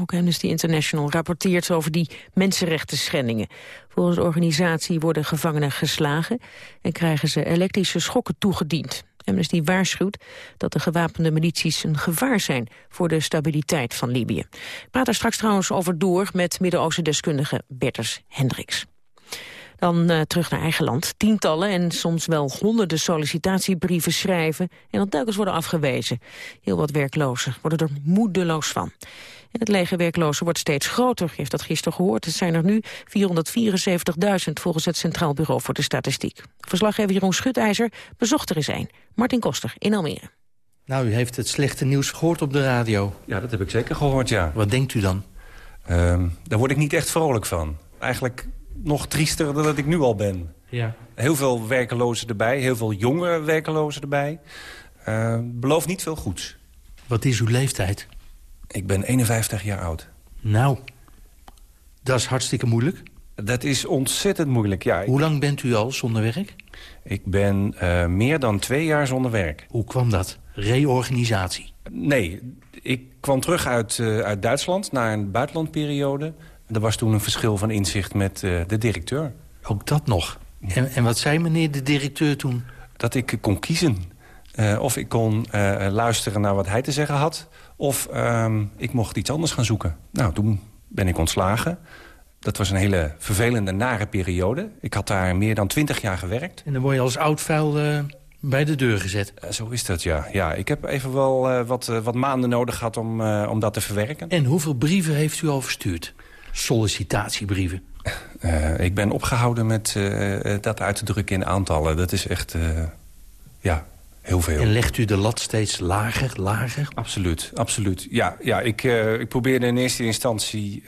Ook Amnesty International rapporteert over die mensenrechten schendingen. Volgens de organisatie worden gevangenen geslagen en krijgen ze elektrische schokken toegediend. Amnesty waarschuwt dat de gewapende milities een gevaar zijn voor de stabiliteit van Libië. Ik praat straks trouwens over door met Midden-Oosten deskundige Berters Hendricks. Dan uh, terug naar eigen land. Tientallen en soms wel honderden sollicitatiebrieven schrijven... en dan telkens worden afgewezen. Heel wat werklozen worden er moedeloos van. En het leger werklozen wordt steeds groter. Je heeft dat gisteren gehoord. Het zijn er nu 474.000 volgens het Centraal Bureau voor de Statistiek. Verslaggever Jeroen Schutijzer bezocht er eens een. Martin Koster in Almere. Nou, u heeft het slechte nieuws gehoord op de radio. Ja, dat heb ik zeker gehoord, ja. Wat denkt u dan? Uh, daar word ik niet echt vrolijk van. Eigenlijk nog triester dan dat ik nu al ben. Ja. Heel veel werkelozen erbij, heel veel jonge werkelozen erbij. Uh, belooft niet veel goeds. Wat is uw leeftijd? Ik ben 51 jaar oud. Nou, dat is hartstikke moeilijk. Dat is ontzettend moeilijk, ja. Hoe lang bent u al zonder werk? Ik ben uh, meer dan twee jaar zonder werk. Hoe kwam dat? Reorganisatie? Nee, ik kwam terug uit, uh, uit Duitsland naar een buitenlandperiode. Er was toen een verschil van inzicht met uh, de directeur. Ook dat nog? En, en wat zei meneer de directeur toen? Dat ik kon kiezen. of ik kon luisteren naar wat hij te zeggen had... Of um, ik mocht iets anders gaan zoeken. Nou, toen ben ik ontslagen. Dat was een hele vervelende, nare periode. Ik had daar meer dan twintig jaar gewerkt. En dan word je als oud vuil bij de deur gezet. Uh, zo is dat, ja. ja ik heb even wel uh, wat, wat maanden nodig gehad om, om dat te verwerken. En hoeveel brieven heeft u al verstuurd? Sollicitatiebrieven? ik ben opgehouden met dat uit te drukken in aantallen. Dat is echt... ja, Heel veel. En legt u de lat steeds lager, lager? Absoluut, absoluut. Ja, ja ik, ik probeerde in eerste instantie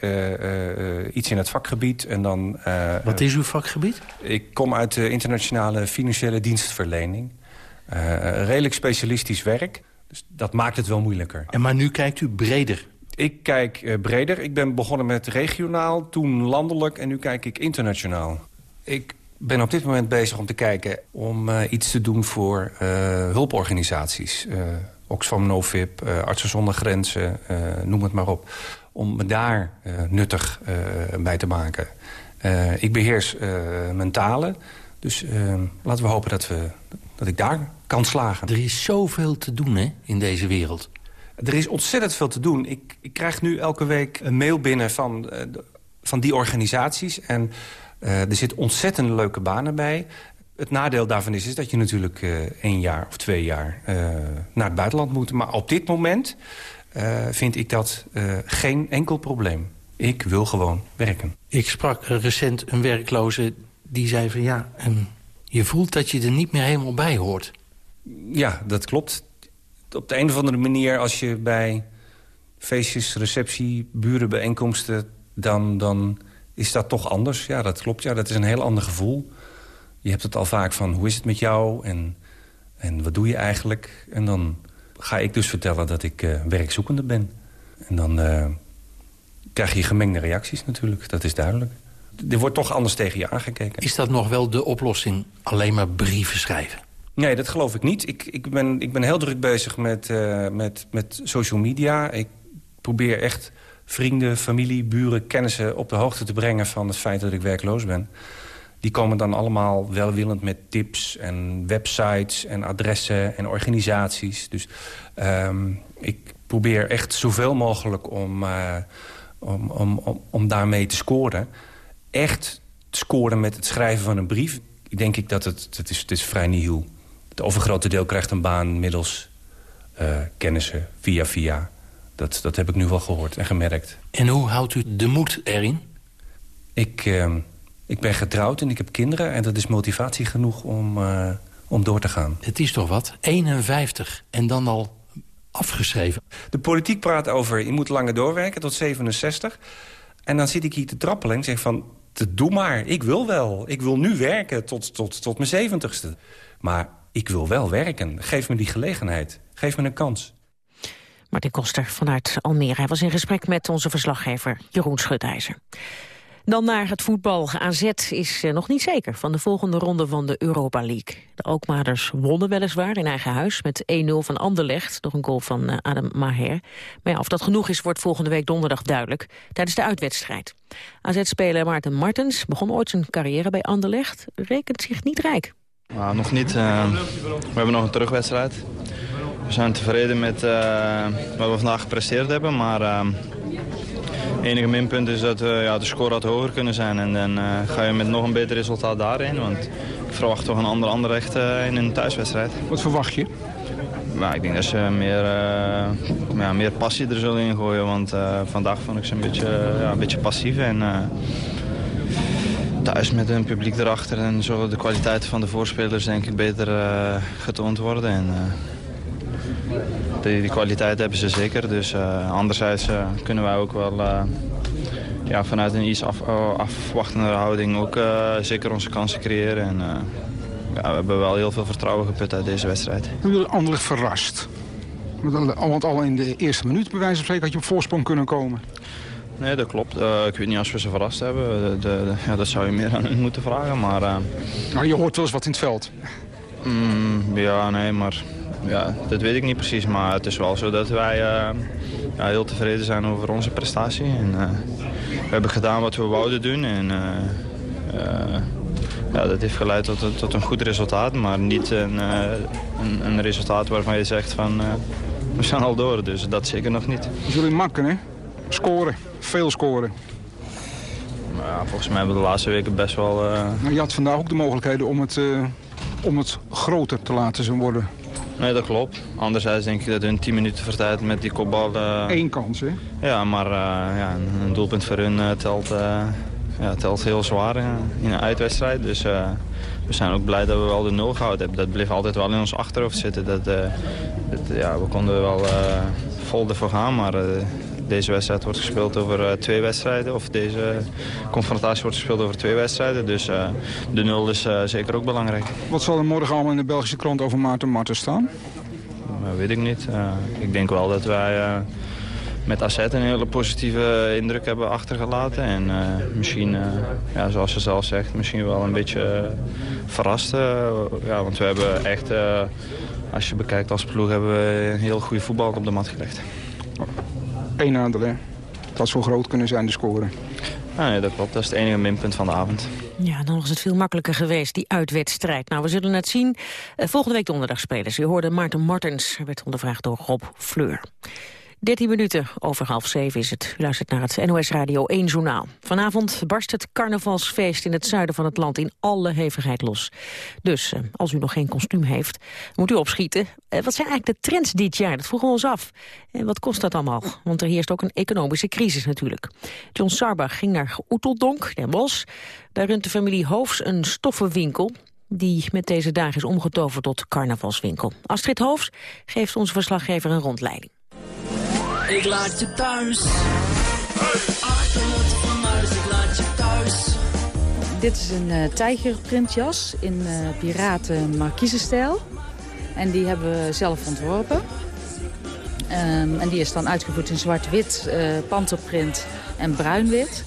iets in het vakgebied. En dan, Wat is uw vakgebied? Ik kom uit de internationale financiële dienstverlening. redelijk specialistisch werk. Dus dat maakt het wel moeilijker. En maar nu kijkt u breder? Ik kijk breder. Ik ben begonnen met regionaal, toen landelijk en nu kijk ik internationaal. Ik ben op dit moment bezig om te kijken om uh, iets te doen voor uh, hulporganisaties. Uh, Oxfam Novib, Artsen zonder Grenzen, noem het maar op. Om me daar nuttig bij te maken. ik beheers mijn talen, dus laten we hopen dat, we, dat ik daar kan slagen. Er is zoveel te doen hè, in deze wereld. Er is ontzettend veel te doen. Ik, ik krijg nu elke week een mail binnen van, van die organisaties... en uh, er zitten ontzettend leuke banen bij. Het nadeel daarvan is, is dat je natuurlijk uh, één jaar of twee jaar naar het buitenland moet. Maar op dit moment vind ik dat geen enkel probleem. Ik wil gewoon werken. Ik sprak recent een werkloze die zei van ja, um, je voelt dat je er niet meer helemaal bij hoort. Ja, dat klopt. Op de een of andere manier als je bij feestjes, receptie, burenbijeenkomsten... dan, dan is dat toch anders. Ja, dat klopt. Ja, dat is een heel ander gevoel. Je hebt het al vaak van, hoe is het met jou? En, en wat doe je eigenlijk? En dan ga ik dus vertellen dat ik uh, werkzoekende ben. En dan, uh, krijg je gemengde reacties natuurlijk. Dat is duidelijk. Er wordt toch anders tegen je aangekeken. Is dat nog wel de oplossing? Alleen maar brieven schrijven? Nee, dat geloof ik niet. Ik, ik, ben, ik ben heel druk bezig met, uh, met, met social media. Ik probeer echt vrienden, familie, buren, kennissen op de hoogte te brengen... van het feit dat ik werkloos ben. Die komen dan allemaal welwillend met tips en websites en adressen en organisaties. Dus um, ik probeer echt zoveel mogelijk om, uh, om, om, om, om daarmee te scoren. Echt scoren met het schrijven van een brief. Denk ik dat het, het, is, het is vrij nieuw. Het overgrote deel krijgt een baan middels uh, kennissen, via via. Dat, dat heb ik nu wel gehoord en gemerkt. En hoe houdt u de moed erin? Ik, uh, ik ben getrouwd en ik heb kinderen... en dat is motivatie genoeg om, uh, om door te gaan. Het is toch wat? 51 en dan al afgeschreven. De politiek praat over, je moet langer doorwerken tot 67. En dan zit ik hier te trappelen en zeg van... doe maar, ik wil wel. Ik wil nu werken tot, tot, tot mijn zeventigste. Maar ik wil wel werken. Geef me die gelegenheid. Geef me een kans. Martin Koster vanuit Almere. Hij was in gesprek met onze verslaggever Jeroen Schutijzer. Dan naar het voetbal. AZ is eh, nog niet zeker van de volgende ronde van de Europa League. De Alkmaarders wonnen weliswaar in eigen huis met 1-0 van Anderlecht. Door een goal van eh, Adam Maher. Maar ja, of dat genoeg is, wordt volgende week donderdag duidelijk. Tijdens de uitwedstrijd. AZ-speler Maarten Martens begon ooit zijn carrière bij Anderlecht. Rekent zich niet rijk. Nou, nog niet. Uh, we hebben nog een terugwedstrijd. We zijn tevreden met uh, wat we vandaag gepresteerd hebben. Maar uh, enige minpunt is dat ja, de score had hoger kunnen zijn. En dan ga je met nog een beter resultaat daarin. Want ik verwacht toch een ander Anderlecht in een thuiswedstrijd. Wat verwacht je? Nou, ik denk dat ze meer, ja, meer passie er zullen ingooien. Want vandaag vond ik ze een beetje, ja, een beetje passief. En, thuis met een publiek erachter en zo de kwaliteit van de voorspelers denk ik beter uh, getoond worden. En, uh, die, kwaliteit hebben ze zeker. Dus uh, anderzijds kunnen wij ook wel ja, vanuit een iets af, afwachtende houding ook zeker onze kansen creëren. En, ja, we hebben wel heel veel vertrouwen geput uit deze wedstrijd. Hebben jullie anderen verrast? Want al in de eerste minuut bij wijze van spreken had je op voorsprong kunnen komen. Nee, dat klopt. Uh, ik weet niet als we ze verrast hebben. De, de, ja, dat zou je meer aan hen moeten vragen. Maar, uh... nou, je hoort wel eens wat in het veld. Mm, ja, nee, maar ja, dat weet ik niet precies. Maar het is wel zo dat wij uh, ja, heel tevreden zijn over onze prestatie. En, we hebben gedaan wat we wouden doen. En, ja, dat heeft geleid tot, tot, een goed resultaat. Maar niet een, een, een resultaat waarvan je zegt van we zijn al door. Dus dat zeker nog niet. Jullie makken, hè? Scoren. Veel scoren. Ja, volgens mij hebben we de laatste weken best wel... Uh... je had vandaag ook de mogelijkheden om het, uh, om het groter te laten worden. Nee, dat klopt. Anderzijds denk ik dat hun 10 minuten vertijd met die kopbal... Uh... Eén kans, hè? Ja, maar ja, een doelpunt voor hun telt, ja, telt heel zwaar in een uitwedstrijd. Dus we zijn ook blij dat we wel de nul gehouden hebben. Dat bleef altijd wel in ons achterhoofd zitten. Dat, dat ja, we konden wel vol ervoor gaan, maar deze wedstrijd wordt gespeeld over uh, twee wedstrijden. Of deze confrontatie wordt gespeeld over twee wedstrijden. Dus uh, de nul is uh, zeker ook belangrijk. Wat zal er morgen allemaal in de Belgische krant over Maarten Marten staan? weet ik niet. ik denk wel dat wij met AZ een hele positieve indruk hebben achtergelaten. En misschien, ja, zoals ze zelf zegt, misschien wel een beetje verrast. ja, want we hebben echt, als je bekijkt als ploeg, hebben we een heel goede voetbal op de mat gelegd. Eén aandeel, hè? Dat zou groot kunnen zijn, de score. Ah, nee, dat klopt. Dat is het enige minpunt van de avond. Ja, dan was het veel makkelijker geweest, die uitwedstrijd. Nou, we zullen het zien. Uh, volgende week donderdag spelen ze. Je hoorde Maarten Martens, werd ondervraagd door Rob Fleur. 13 minuten over half zeven is het. U luistert naar het NOS Radio 1 Journaal. Vanavond barst het carnavalsfeest in het zuiden van het land in alle hevigheid los. Dus eh, als u nog geen kostuum heeft, moet u opschieten. Eh, wat zijn eigenlijk de trends dit jaar? Dat vroegen we ons af. En wat kost dat allemaal? Want er heerst ook een economische crisis natuurlijk. John Sarbach ging naar Oeteldonk, Den Bosch. Daar runt de familie Hoofs een stoffenwinkel die met deze dagen is omgetoverd tot carnavalswinkel. Astrid Hoofs geeft onze verslaggever een rondleiding. Ik laat je thuis. Achterlot van huis, ik laat je thuis. Dit is een uh, tijgerprintjas in uh, piraten markiezenstijl. En die hebben we zelf ontworpen. Um, en die is dan uitgevoerd in zwart-wit, uh, panterprint en bruin-wit.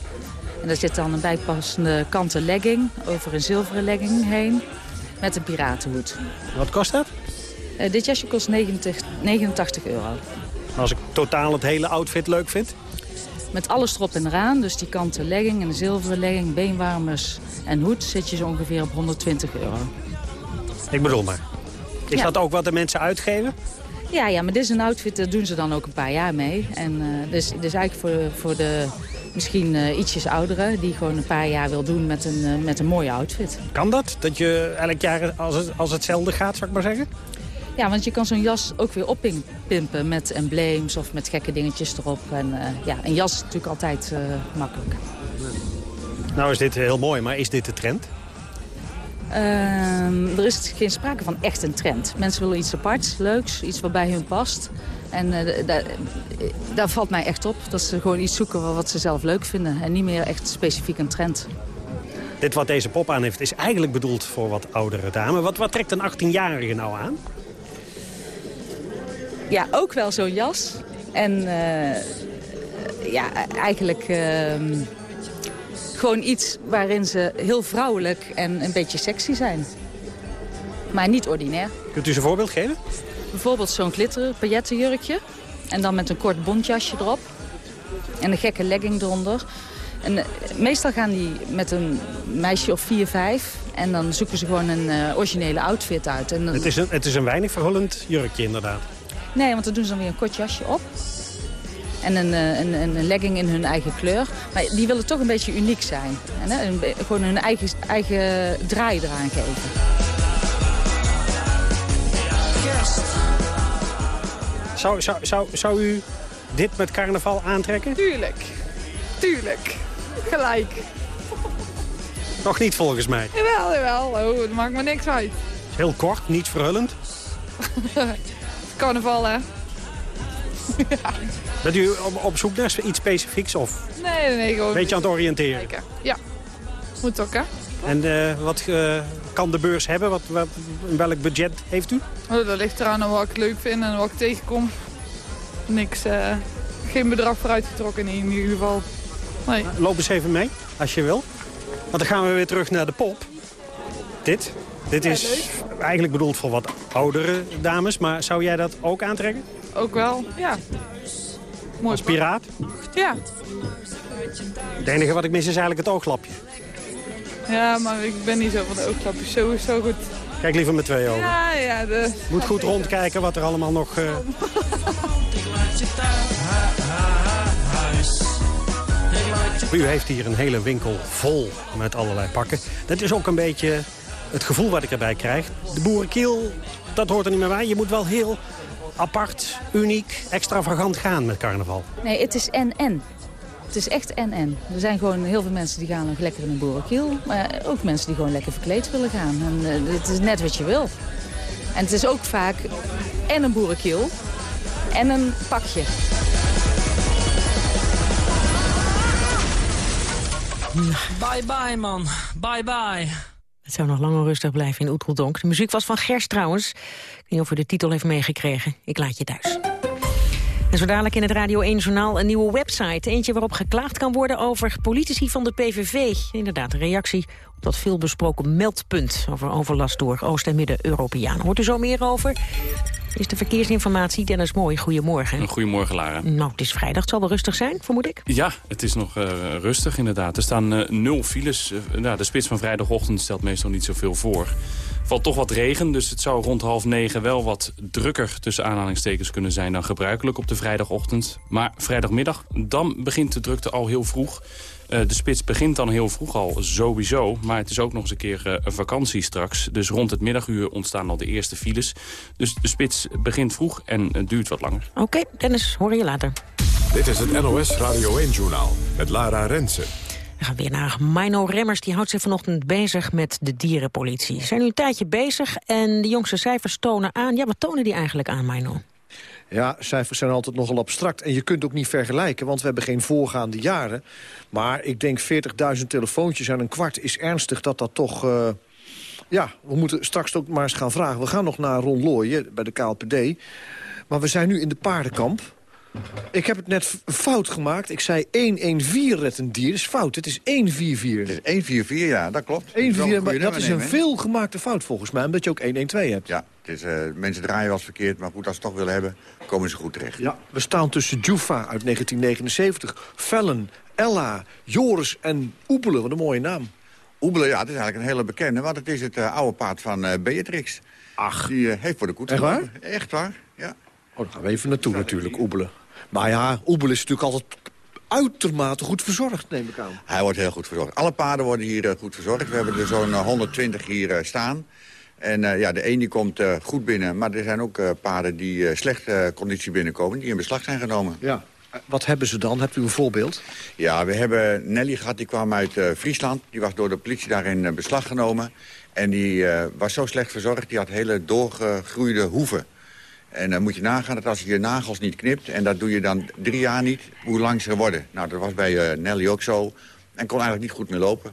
En daar zit dan een bijpassende kanten legging over een zilveren legging heen met een piratenhoed. Wat kost dat? Uh, dit jasje kost 90, 89 euro. Als ik totaal het hele outfit leuk vind? Met alles erop en eraan, dus die kanten legging en de zilveren legging, beenwarmers en hoed... zit je zo ongeveer op 120 euro. Ik bedoel maar. Is Ja. dat ook wat de mensen uitgeven? Ja, ja, maar dit is een outfit, daar doen ze dan ook een paar jaar mee. En eh, dus, dus eigenlijk voor, voor de misschien eh, ietsjes ouderen... die gewoon een paar jaar wil doen met een, eh, met een mooie outfit. Kan dat? Dat je elk jaar als, het, als hetzelfde gaat, zou ik maar zeggen? Ja, want je kan zo'n jas ook weer oppimpen met embleems of met gekke dingetjes erop. En eh, ja, een jas is natuurlijk altijd eh, makkelijk. Nou is dit heel mooi, maar is dit de trend? Ehm, er is geen sprake van echt een trend. Mensen willen iets aparts, leuks, iets wat bij hun past. En eh, da- daar valt mij echt op dat ze gewoon iets zoeken wat ze zelf leuk vinden. En niet meer echt specifiek een trend. Dit wat deze pop aan heeft is eigenlijk bedoeld voor wat oudere dame. Wat, wat trekt een 18-jarige nou aan? Ja, ook wel zo'n jas. En eh, ja, eigenlijk ehm, gewoon iets waarin ze heel vrouwelijk en een beetje sexy zijn. Maar niet ordinair. Kunt u eens een voorbeeld geven? Bijvoorbeeld zo'n glitter paillettenjurkje. En dan met een kort bontjasje erop. En een gekke legging eronder. En eh, meestal gaan die met een meisje of vier, vijf. En dan zoeken ze gewoon een eh, originele outfit uit. En dan- Het is, een, het is een weinig verhullend jurkje inderdaad. Nee, want dan doen ze dan weer een kort jasje op. En een, eh, een, een, een legging in hun eigen kleur. Maar die willen toch een beetje uniek zijn. En, hè, een gewoon hun eigen, eigen draai eraan geven. Zou, zou, zou, zou u dit met carnaval aantrekken? Tuurlijk. Tuurlijk. Gelijk. Nog niet volgens mij. Jawel, jawel. Oh, dat maakt me niks uit. Heel kort, niet verhullend. Carnaval, hè? Bent u op, zoek naar iets specifieks of Nee, nee. Gewoon een beetje aan het oriënteren? kijken. Ja. Moet ook, hè? En eh, wat eh, kan de beurs hebben? Wat, wat, welk budget heeft u? Oh, dat ligt eraan aan wat ik leuk vind en wat ik tegenkom. Niks, eh, geen bedrag voor uitgetrokken in ieder geval. Nee. Loop eens even mee, als je wil. Want dan gaan we weer terug naar de pop. Dit. Dit is eigenlijk bedoeld voor wat oudere dames. Maar zou jij dat ook aantrekken? Ook wel, ja. Mooi Als piraat? Ja. Het enige wat ik mis is eigenlijk het ooglapje. ja, maar ik ben niet zo van de oogklapjes. Zo is zo goed. Kijk liever met twee ogen. Ja, ja. De... Moet goed rondkijken wat er allemaal nog... eh, U heeft hier een hele winkel vol met allerlei pakken. Dat is ook een beetje het gevoel wat ik erbij krijg. De boerenkiel, dat hoort er niet meer bij. Je moet wel heel apart, uniek, extravagant gaan met carnaval. Nee, het is en-en. Het is echt en-en. Er zijn gewoon heel veel mensen die gaan nog lekker in een boerenkiel. Maar ook mensen die gewoon lekker verkleed willen gaan. En eh, het is net wat je wil. En het is ook vaak en een boerenkiel en een pakje. Bye bye, man. Bye bye. Het zou nog langer rustig blijven in Oeteldonk. De muziek was van Gers trouwens. Ik weet niet of u de titel heeft meegekregen. Ik laat je thuis. En zo dadelijk in het Radio 1 Journaal een nieuwe website. Eentje waarop geklaagd kan worden over politici van de PVV. Inderdaad, een reactie dat veelbesproken meldpunt... over overlast door Oost- en Midden-Europeanen. Hoort u zo meer over? Is de verkeersinformatie. Dennis Mooi, goedemorgen. Goedemorgen, Lara. Nou, het is vrijdag. Het zal wel rustig zijn, vermoed ik. Ja, het is nog eh, rustig inderdaad. Er staan eh, nul files. Eh, nou, de spits van vrijdagochtend stelt meestal niet zoveel voor. Valt toch wat regen, dus het zou rond half negen wel wat drukker tussen aanhalingstekens kunnen zijn dan gebruikelijk op de vrijdagochtend. Maar vrijdagmiddag, dan begint de drukte al heel vroeg. Eh, de spits begint dan heel vroeg al sowieso, maar het is ook nog eens een keer eh, een vakantie straks. Dus rond het middaguur ontstaan al de eerste files. Dus de spits begint vroeg en het duurt wat langer. Oké, Dennis, hoor je later. Dit is het NOS Radio 1-journaal met Lara Rensen. We gaan weer naar Mino Remmers. Die houdt zich vanochtend bezig met de dierenpolitie. Ze zijn nu een tijdje bezig en de jongste cijfers tonen aan... Ja, wat tonen die eigenlijk aan, Mino? Ja, cijfers zijn altijd nogal abstract. En je kunt ook niet vergelijken, want we hebben geen voorgaande jaren. Maar ik denk 40.000 telefoontjes en een kwart is ernstig dat dat toch... eh, ja, we moeten straks ook maar eens gaan vragen. We gaan nog naar Ron Looyen bij de KLPD. Maar we zijn nu in de paardenkamp. Ik heb het net fout gemaakt. Ik zei 114 red een dier. Dat is fout. Het is 144. Het is 144, ja, dat klopt. 144, maar Goeie dat is een veelgemaakte fout volgens mij. Omdat je ook 112 hebt. Ja, het is, eh, mensen draaien wel eens verkeerd, maar goed, als ze het toch willen hebben, komen ze goed terecht. Ja, we staan tussen Jufa uit 1979, Fellen, Ella, Joris en Oepelen. Wat een mooie naam. Oebelen, ja, het is eigenlijk een hele bekende, want het is het eh, oude paard van eh, Beatrix. Ach. Die heeft voor de koets Echt waar? Echt waar, ja. Oh, daar gaan we even naartoe natuurlijk, Oebelen. Maar ja, Oebelen is natuurlijk altijd uitermate goed verzorgd, neem ik aan. Hij wordt heel goed verzorgd. Alle paarden worden hier eh, goed verzorgd. We hebben er zo'n eh, 120 hier eh, staan. En eh, ja, de een die komt eh, goed binnen, maar er zijn ook eh, paarden die eh, slecht eh, conditie binnenkomen, die in beslag zijn genomen. Ja. Wat hebben ze dan? Hebt u een voorbeeld? Ja, we hebben Nelly gehad, die kwam uit eh, Friesland. Die was door de politie daarin eh, beslag genomen. En die eh, was zo slecht verzorgd, die had hele doorgegroeide hoeven. En dan moet je nagaan dat als je je nagels niet knipt... en dat doe je dan drie jaar niet, hoe lang ze worden. Nou, dat was bij eh, Nelly ook zo. En kon eigenlijk niet goed meer lopen.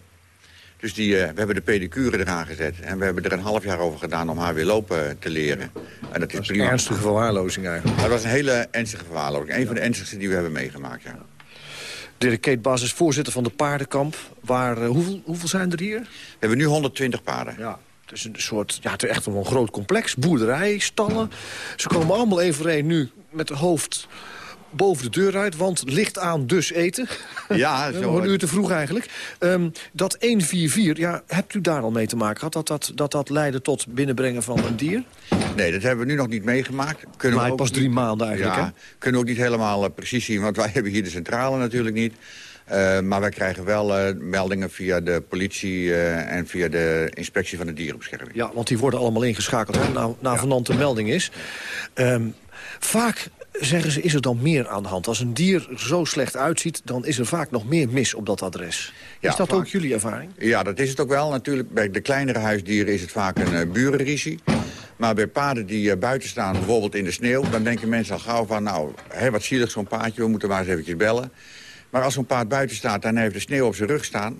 Dus die, eh, we hebben de pedicure eraan gezet. En we hebben er een half jaar over gedaan om haar weer lopen te leren. En dat is Dat prima. een ernstige verwaarlozing eigenlijk. Dat was een hele ernstige verwaarlozing. Een van de ernstigste die we hebben meegemaakt, ja. Dirk Keetbas is voorzitter van de paardenkamp. Waar, eh, hoeveel, hoeveel zijn er hier? We hebben nu 120 paarden. Ja. Het is een soort, ja, het is echt wel een groot complex. Boerderij, stallen. Ze komen allemaal één voor één nu met het hoofd boven de deur uit. Want licht aan, dus eten. Ja, zo- horen u te vroeg eigenlijk. Ehm, dat 144, ja, hebt u daar al mee te maken gehad? Dat dat, dat dat leidde tot binnenbrengen van een dier? Nee, dat hebben we nu nog niet meegemaakt. Kunnen Maar we ook pas drie maanden eigenlijk, Ja, kunnen we ook niet helemaal eh, precies zien, want wij hebben hier de centrale natuurlijk niet. Eh, maar wij krijgen wel eh, meldingen via de politie eh, en via de inspectie van de dierenbescherming. Ja, want die worden allemaal ingeschakeld hè, na, na de melding is. Ehm, vaak zeggen ze, is er dan meer aan de hand. Als een dier er zo slecht uitziet, dan is er vaak nog meer mis op dat adres. Ja, is dat vaak. ook jullie ervaring? Ja, dat is het ook wel. Natuurlijk, bij de kleinere huisdieren is het vaak een burenrisie. Maar bij paarden die buiten staan, bijvoorbeeld in de sneeuw... dan denken mensen al gauw van, nou, hé, wat zielig zo'n paardje... we moeten maar eens eventjes bellen. Maar als zo'n paard buiten staat en hij heeft de sneeuw op zijn rug staan...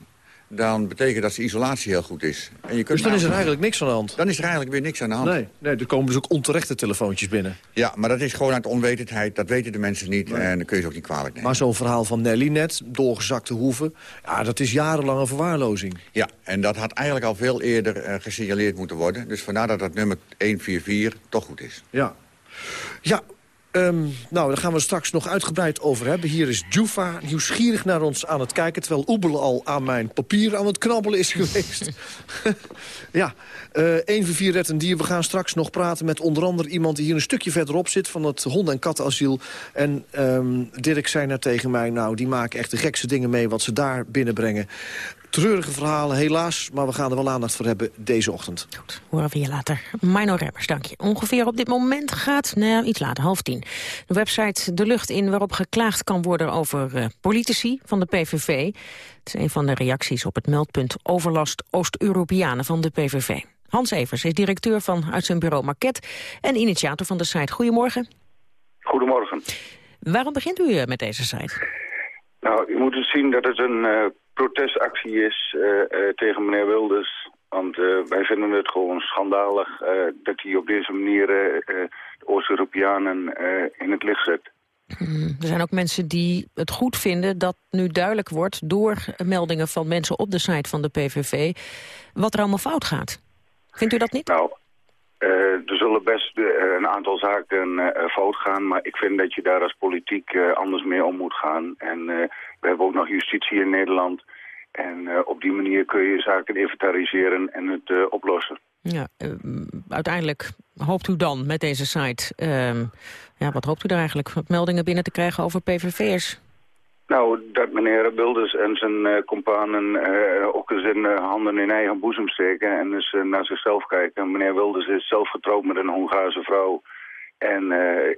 dan betekent dat zijn isolatie heel goed is. En je kunt Dus dan nou- is er eigenlijk niks aan de hand? Dan is er eigenlijk weer niks aan de hand. Nee, nee, er komen dus ook onterechte telefoontjes binnen. Ja, maar dat is gewoon uit onwetendheid. Dat weten de mensen niet en dan kun je ze ook niet kwalijk nemen. Maar zo'n verhaal van Nelly net, doorgezakte hoeven... ja, dat is jarenlange verwaarlozing. Ja, en dat had eigenlijk al veel eerder eh, gesignaleerd moeten worden. Dus vandaar dat dat nummer 144 toch goed is. Ja. Ja, ehm, nou, daar gaan we straks nog uitgebreid over hebben. Hier is Jufa nieuwsgierig naar ons aan het kijken... terwijl Oebel al aan mijn papier aan het knabbelen is geweest. ja, eh 144 Red en Dier. We gaan straks nog praten met onder andere iemand... die hier een stukje verderop zit van het honden- en kattenasiel. En ehm, Dirk zei net tegen mij... nou, die maken echt de gekste dingen mee wat ze daar binnenbrengen. Treurige verhalen, helaas, maar we gaan er wel aandacht voor hebben deze ochtend. Goed, horen we je later. Mino Remmers, dank je. Ongeveer op dit moment gaat, nou ja, iets later, half tien. De website De Lucht in waarop geklaagd kan worden over uh, politici van de PVV. Het is een van de reacties op het meldpunt overlast Oost-Europeanen van de PVV. Hans Evers is directeur van uitzendbureau Market en initiator van de site. Goedemorgen. Goedemorgen. Waarom begint u uh, met deze site? Nou, u moet het zien dat het een uh, protestactie is uh, uh, tegen meneer Wilders. Want wij vinden het gewoon schandalig dat hij op deze manier de Oost-Europeanen in het licht zet. Hmm, er zijn ook mensen die het goed vinden dat nu duidelijk wordt... door meldingen van mensen op de site van de PVV... wat er allemaal fout gaat. Vindt u dat niet? Nou, uh, er zullen best uh, een aantal zaken uh, fout gaan... maar ik vind dat je daar als politiek anders mee om moet gaan. En we hebben ook nog justitie in Nederland... En op die manier kun je zaken inventariseren en het oplossen. Ja, uiteindelijk hoopt u dan met deze site... Ehm, ja, wat hoopt u daar eigenlijk? Meldingen binnen te krijgen over PVV'ers? Nou, dat meneer Wilders en zijn uh, companen uh, ook eens in uh, handen in eigen boezem steken en dus naar zichzelf kijken. Meneer Wilders is zelf getrouwd met een Hongaarse vrouw. En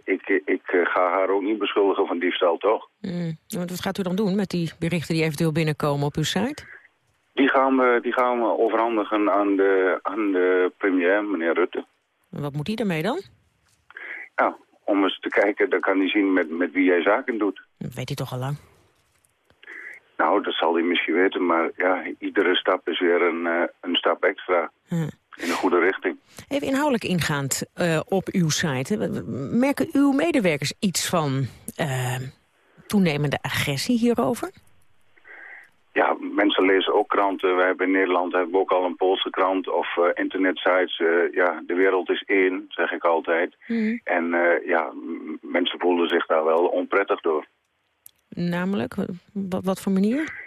ik, ik ga haar ook niet beschuldigen van diefstal, toch? Mm. Wat gaat u dan doen met die berichten die eventueel binnenkomen op uw site? Die gaan we, die gaan we overhandigen aan de, aan de premier, meneer Rutte. En wat moet hij ermee dan? Nou, om eens te kijken, dan kan hij zien met, met wie hij zaken doet. Dat weet hij toch al lang? Nou, dat zal hij misschien weten, maar ja, iedere stap is weer een, uh, een stap extra. Hm. In de goede richting. Even inhoudelijk ingaand uh, op uw site. Merken uw medewerkers iets van uh, toenemende agressie hierover? Ja, mensen lezen ook kranten. Wij hebben in Nederland hebben we ook al een Poolse krant of uh, internetsites. Uh, ja, de wereld is één, zeg ik altijd. Mm. En uh, ja, mensen voelen zich daar wel onprettig door. Namelijk? Wat, wat voor manier?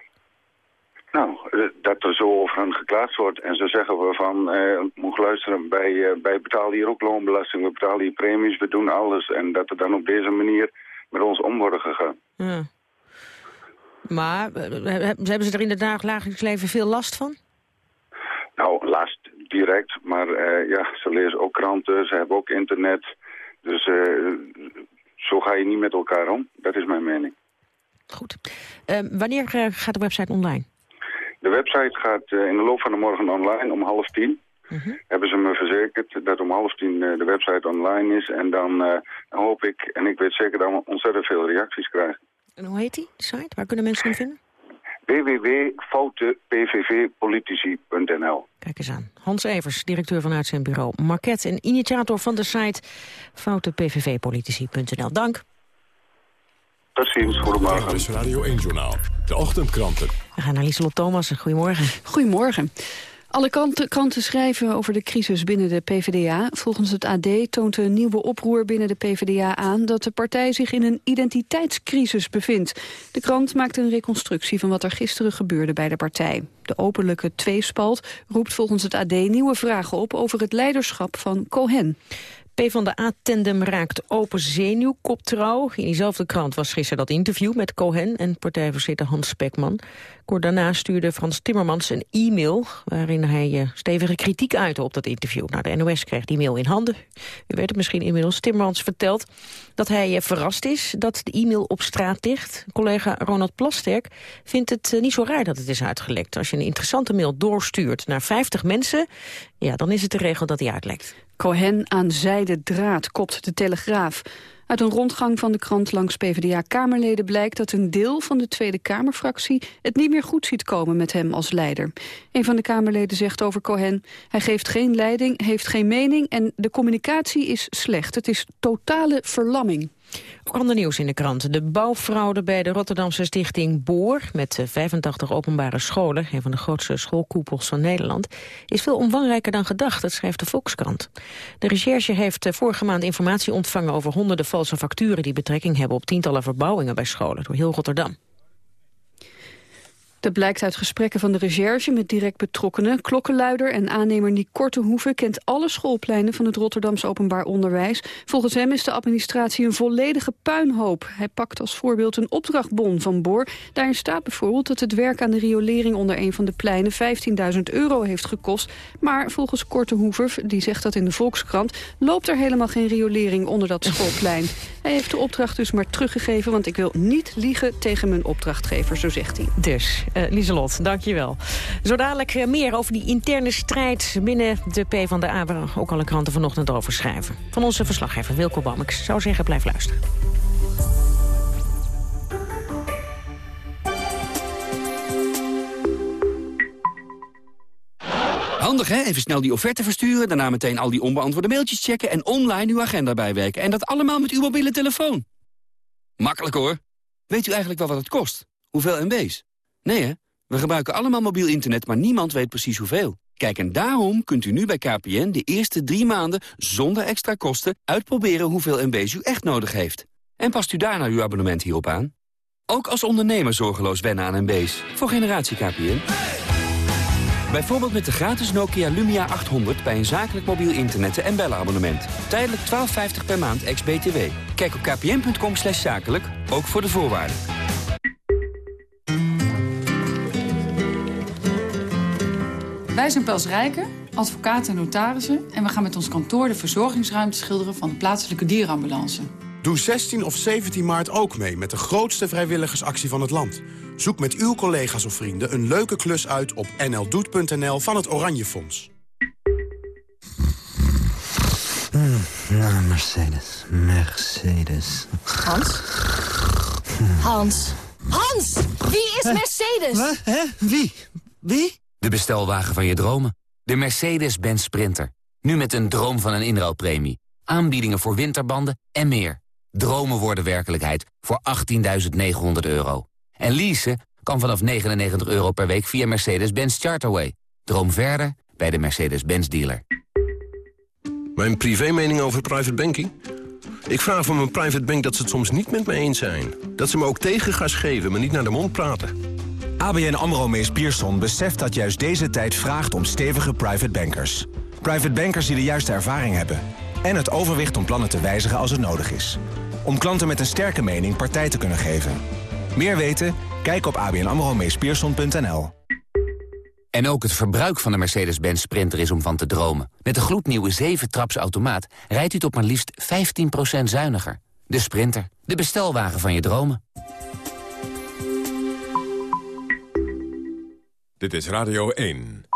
Nou, dat er zo over hen geklaagd wordt. En ze zeggen we van, uh, moet luisteren, wij, uh, wij betalen hier ook loonbelasting, we betalen hier premies, we doen alles. En dat er dan op deze manier met ons om worden gegaan. Ja. Maar hebben ze er in het dagelijks leven veel last van? Nou, last direct, maar ja, ze lezen ook kranten, ze hebben ook internet. Dus zo ga je niet met elkaar om, dat is mijn mening. Goed. wanneer gaat de website online? De website gaat uh, in de loop van de morgen online om half tien. Uh -huh. Hebben ze me verzekerd dat om half tien uh, de website online is. En dan hoop ik, en ik weet zeker dat we ontzettend veel reacties krijgen. En hoe heet die site? Waar kunnen mensen hem vinden? www.foutepvvpolitici.nl Kijk eens aan. Hans Evers, directeur van uitzendbureau Market... en initiator van de site foutepvvpolitici.nl. Dank. Tot ziens, goedemorgen. Dit is Radio 1-journaal, de ochtendkranten. We gaan naar Lieselot Thomas. Goedemorgen. Goedemorgen. Alle kranten, kranten, schrijven over de crisis binnen de PvdA. Volgens het AD toont een nieuwe oproer binnen de PvdA aan... dat de partij zich in een identiteitscrisis bevindt. De krant maakt een reconstructie van wat er gisteren gebeurde bij de partij. De openlijke tweespalt roept volgens het AD nieuwe vragen op... over het leiderschap van Cohen. PvdA-tandem raakt open zenuw, koptrouw. In diezelfde krant was gisteren dat interview met Cohen en partijvoorzitter Hans Spekman. Kort daarna stuurde Frans Timmermans een e-mail... waarin hij uh, stevige kritiek uitte op dat interview. Nou, de NOS kreeg die mail in handen. U weet het misschien inmiddels. Timmermans vertelt dat hij uh, verrast is dat de e-mail op straat ligt. Collega Ronald Plasterk vindt het uh, niet zo raar dat het is uitgelekt. Als je een interessante mail doorstuurt naar 50 mensen... ja, dan is het de regel dat hij uitlekt. Cohen aan zijde draad, kopt de Telegraaf. Uit een rondgang van de krant langs PvdA-kamerleden blijkt dat een deel van de Tweede Kamerfractie het niet meer goed ziet komen met hem als leider. Een van de Kamerleden zegt over Cohen, hij geeft geen leiding, heeft geen mening en de communicatie is slecht. Het is totale verlamming. Ook ander nieuws in de krant. De bouwfraude bij de Rotterdamse stichting Boor... met 85 openbare scholen, een van de grootste schoolkoepels van Nederland... is veel omvangrijker dan gedacht, dat schrijft de Volkskrant. De recherche heeft vorige maand informatie ontvangen... over honderden valse facturen die betrekking hebben... op tientallen verbouwingen bij scholen door heel Rotterdam. Dat blijkt uit gesprekken van de recherche met direct betrokkenen. Klokkenluider en aannemer Nick Kortehoeven kent alle schoolpleinen van het Rotterdamse openbaar onderwijs. Volgens hem is de administratie een volledige puinhoop. Hij pakt als voorbeeld een opdrachtbon van Boor. Daarin staat bijvoorbeeld dat het werk aan de riolering onder een van de pleinen 15.000 euro heeft gekost. Maar volgens Kortehoever, die zegt dat in de Volkskrant, loopt er helemaal geen riolering onder dat schoolplein. Hij heeft de opdracht dus maar teruggegeven, want ik wil niet liegen tegen mijn opdrachtgever, zo zegt hij. Dus, uh, Lieselot, dank je wel. Zo dadelijk uh, meer over die interne strijd binnen de PvdA... waar ook alle kranten vanochtend over schrijven. Van onze verslaggever Wilco Bam. Ik zou zeggen, blijf luisteren. Handig hè? Even snel die offerte versturen, daarna meteen al die onbeantwoorde mailtjes checken... en online uw agenda bijwerken. En dat allemaal met uw mobiele telefoon. Makkelijk hoor. Weet u eigenlijk wel wat het kost? Hoeveel MB's? Nee hè? We gebruiken allemaal mobiel internet, maar niemand weet precies hoeveel. Kijk, en daarom kunt u nu bij KPN de eerste drie maanden zonder extra kosten uitproberen hoeveel MB's u echt nodig heeft. En past u daarna uw abonnement hierop aan? Ook als ondernemer zorgeloos wennen aan MB's. Voor generatie KPN. Bijvoorbeeld met de gratis Nokia Lumia 800 bij een zakelijk mobiel internet- en bellenabonnement. Tijdelijk 12,50 per maand ex-BTW. Kijk op kpn.com zakelijk, ook voor de voorwaarden. Wij zijn Pels Rijken, advocaten en notarissen... en we gaan met ons kantoor de verzorgingsruimte schilderen... van de plaatselijke dierenambulance. Doe 16 of 17 maart ook mee met de grootste vrijwilligersactie van het land. Zoek met uw collega's of vrienden een leuke klus uit op nldoet.nl van het Oranje Fonds. Mm, nou, Mercedes, Mercedes. Hans? Hans? Hans! Wie is Mercedes? Wat? Hè? Wie? Wie? De bestelwagen van je dromen. De Mercedes-Benz Sprinter. Nu met een droom van een inruilpremie. Aanbiedingen voor winterbanden en meer. Dromen worden werkelijkheid voor 18.900 euro. En leasen kan vanaf 99 euro per week via Mercedes-Benz Charterway. Droom verder bij de Mercedes-Benz dealer. Mijn privé-mening over private banking? Ik vraag van mijn private bank dat ze het soms niet met me eens zijn. Dat ze me ook tegengas geven, maar niet naar de mond praten. ABN AMRO Mees Pierson beseft dat juist deze tijd vraagt om stevige private bankers. Private bankers die de juiste ervaring hebben. En het overwicht om plannen te wijzigen als het nodig is. Om klanten met een sterke mening partij te kunnen geven. Meer weten? Kijk op abnamromeespierson.nl. En ook het verbruik van de Mercedes-Benz Sprinter is om van te dromen. Met de gloednieuwe 7-traps automaat rijdt u tot maar liefst 15% zuiniger. De Sprinter, de bestelwagen van je dromen. Dit is Radio 1.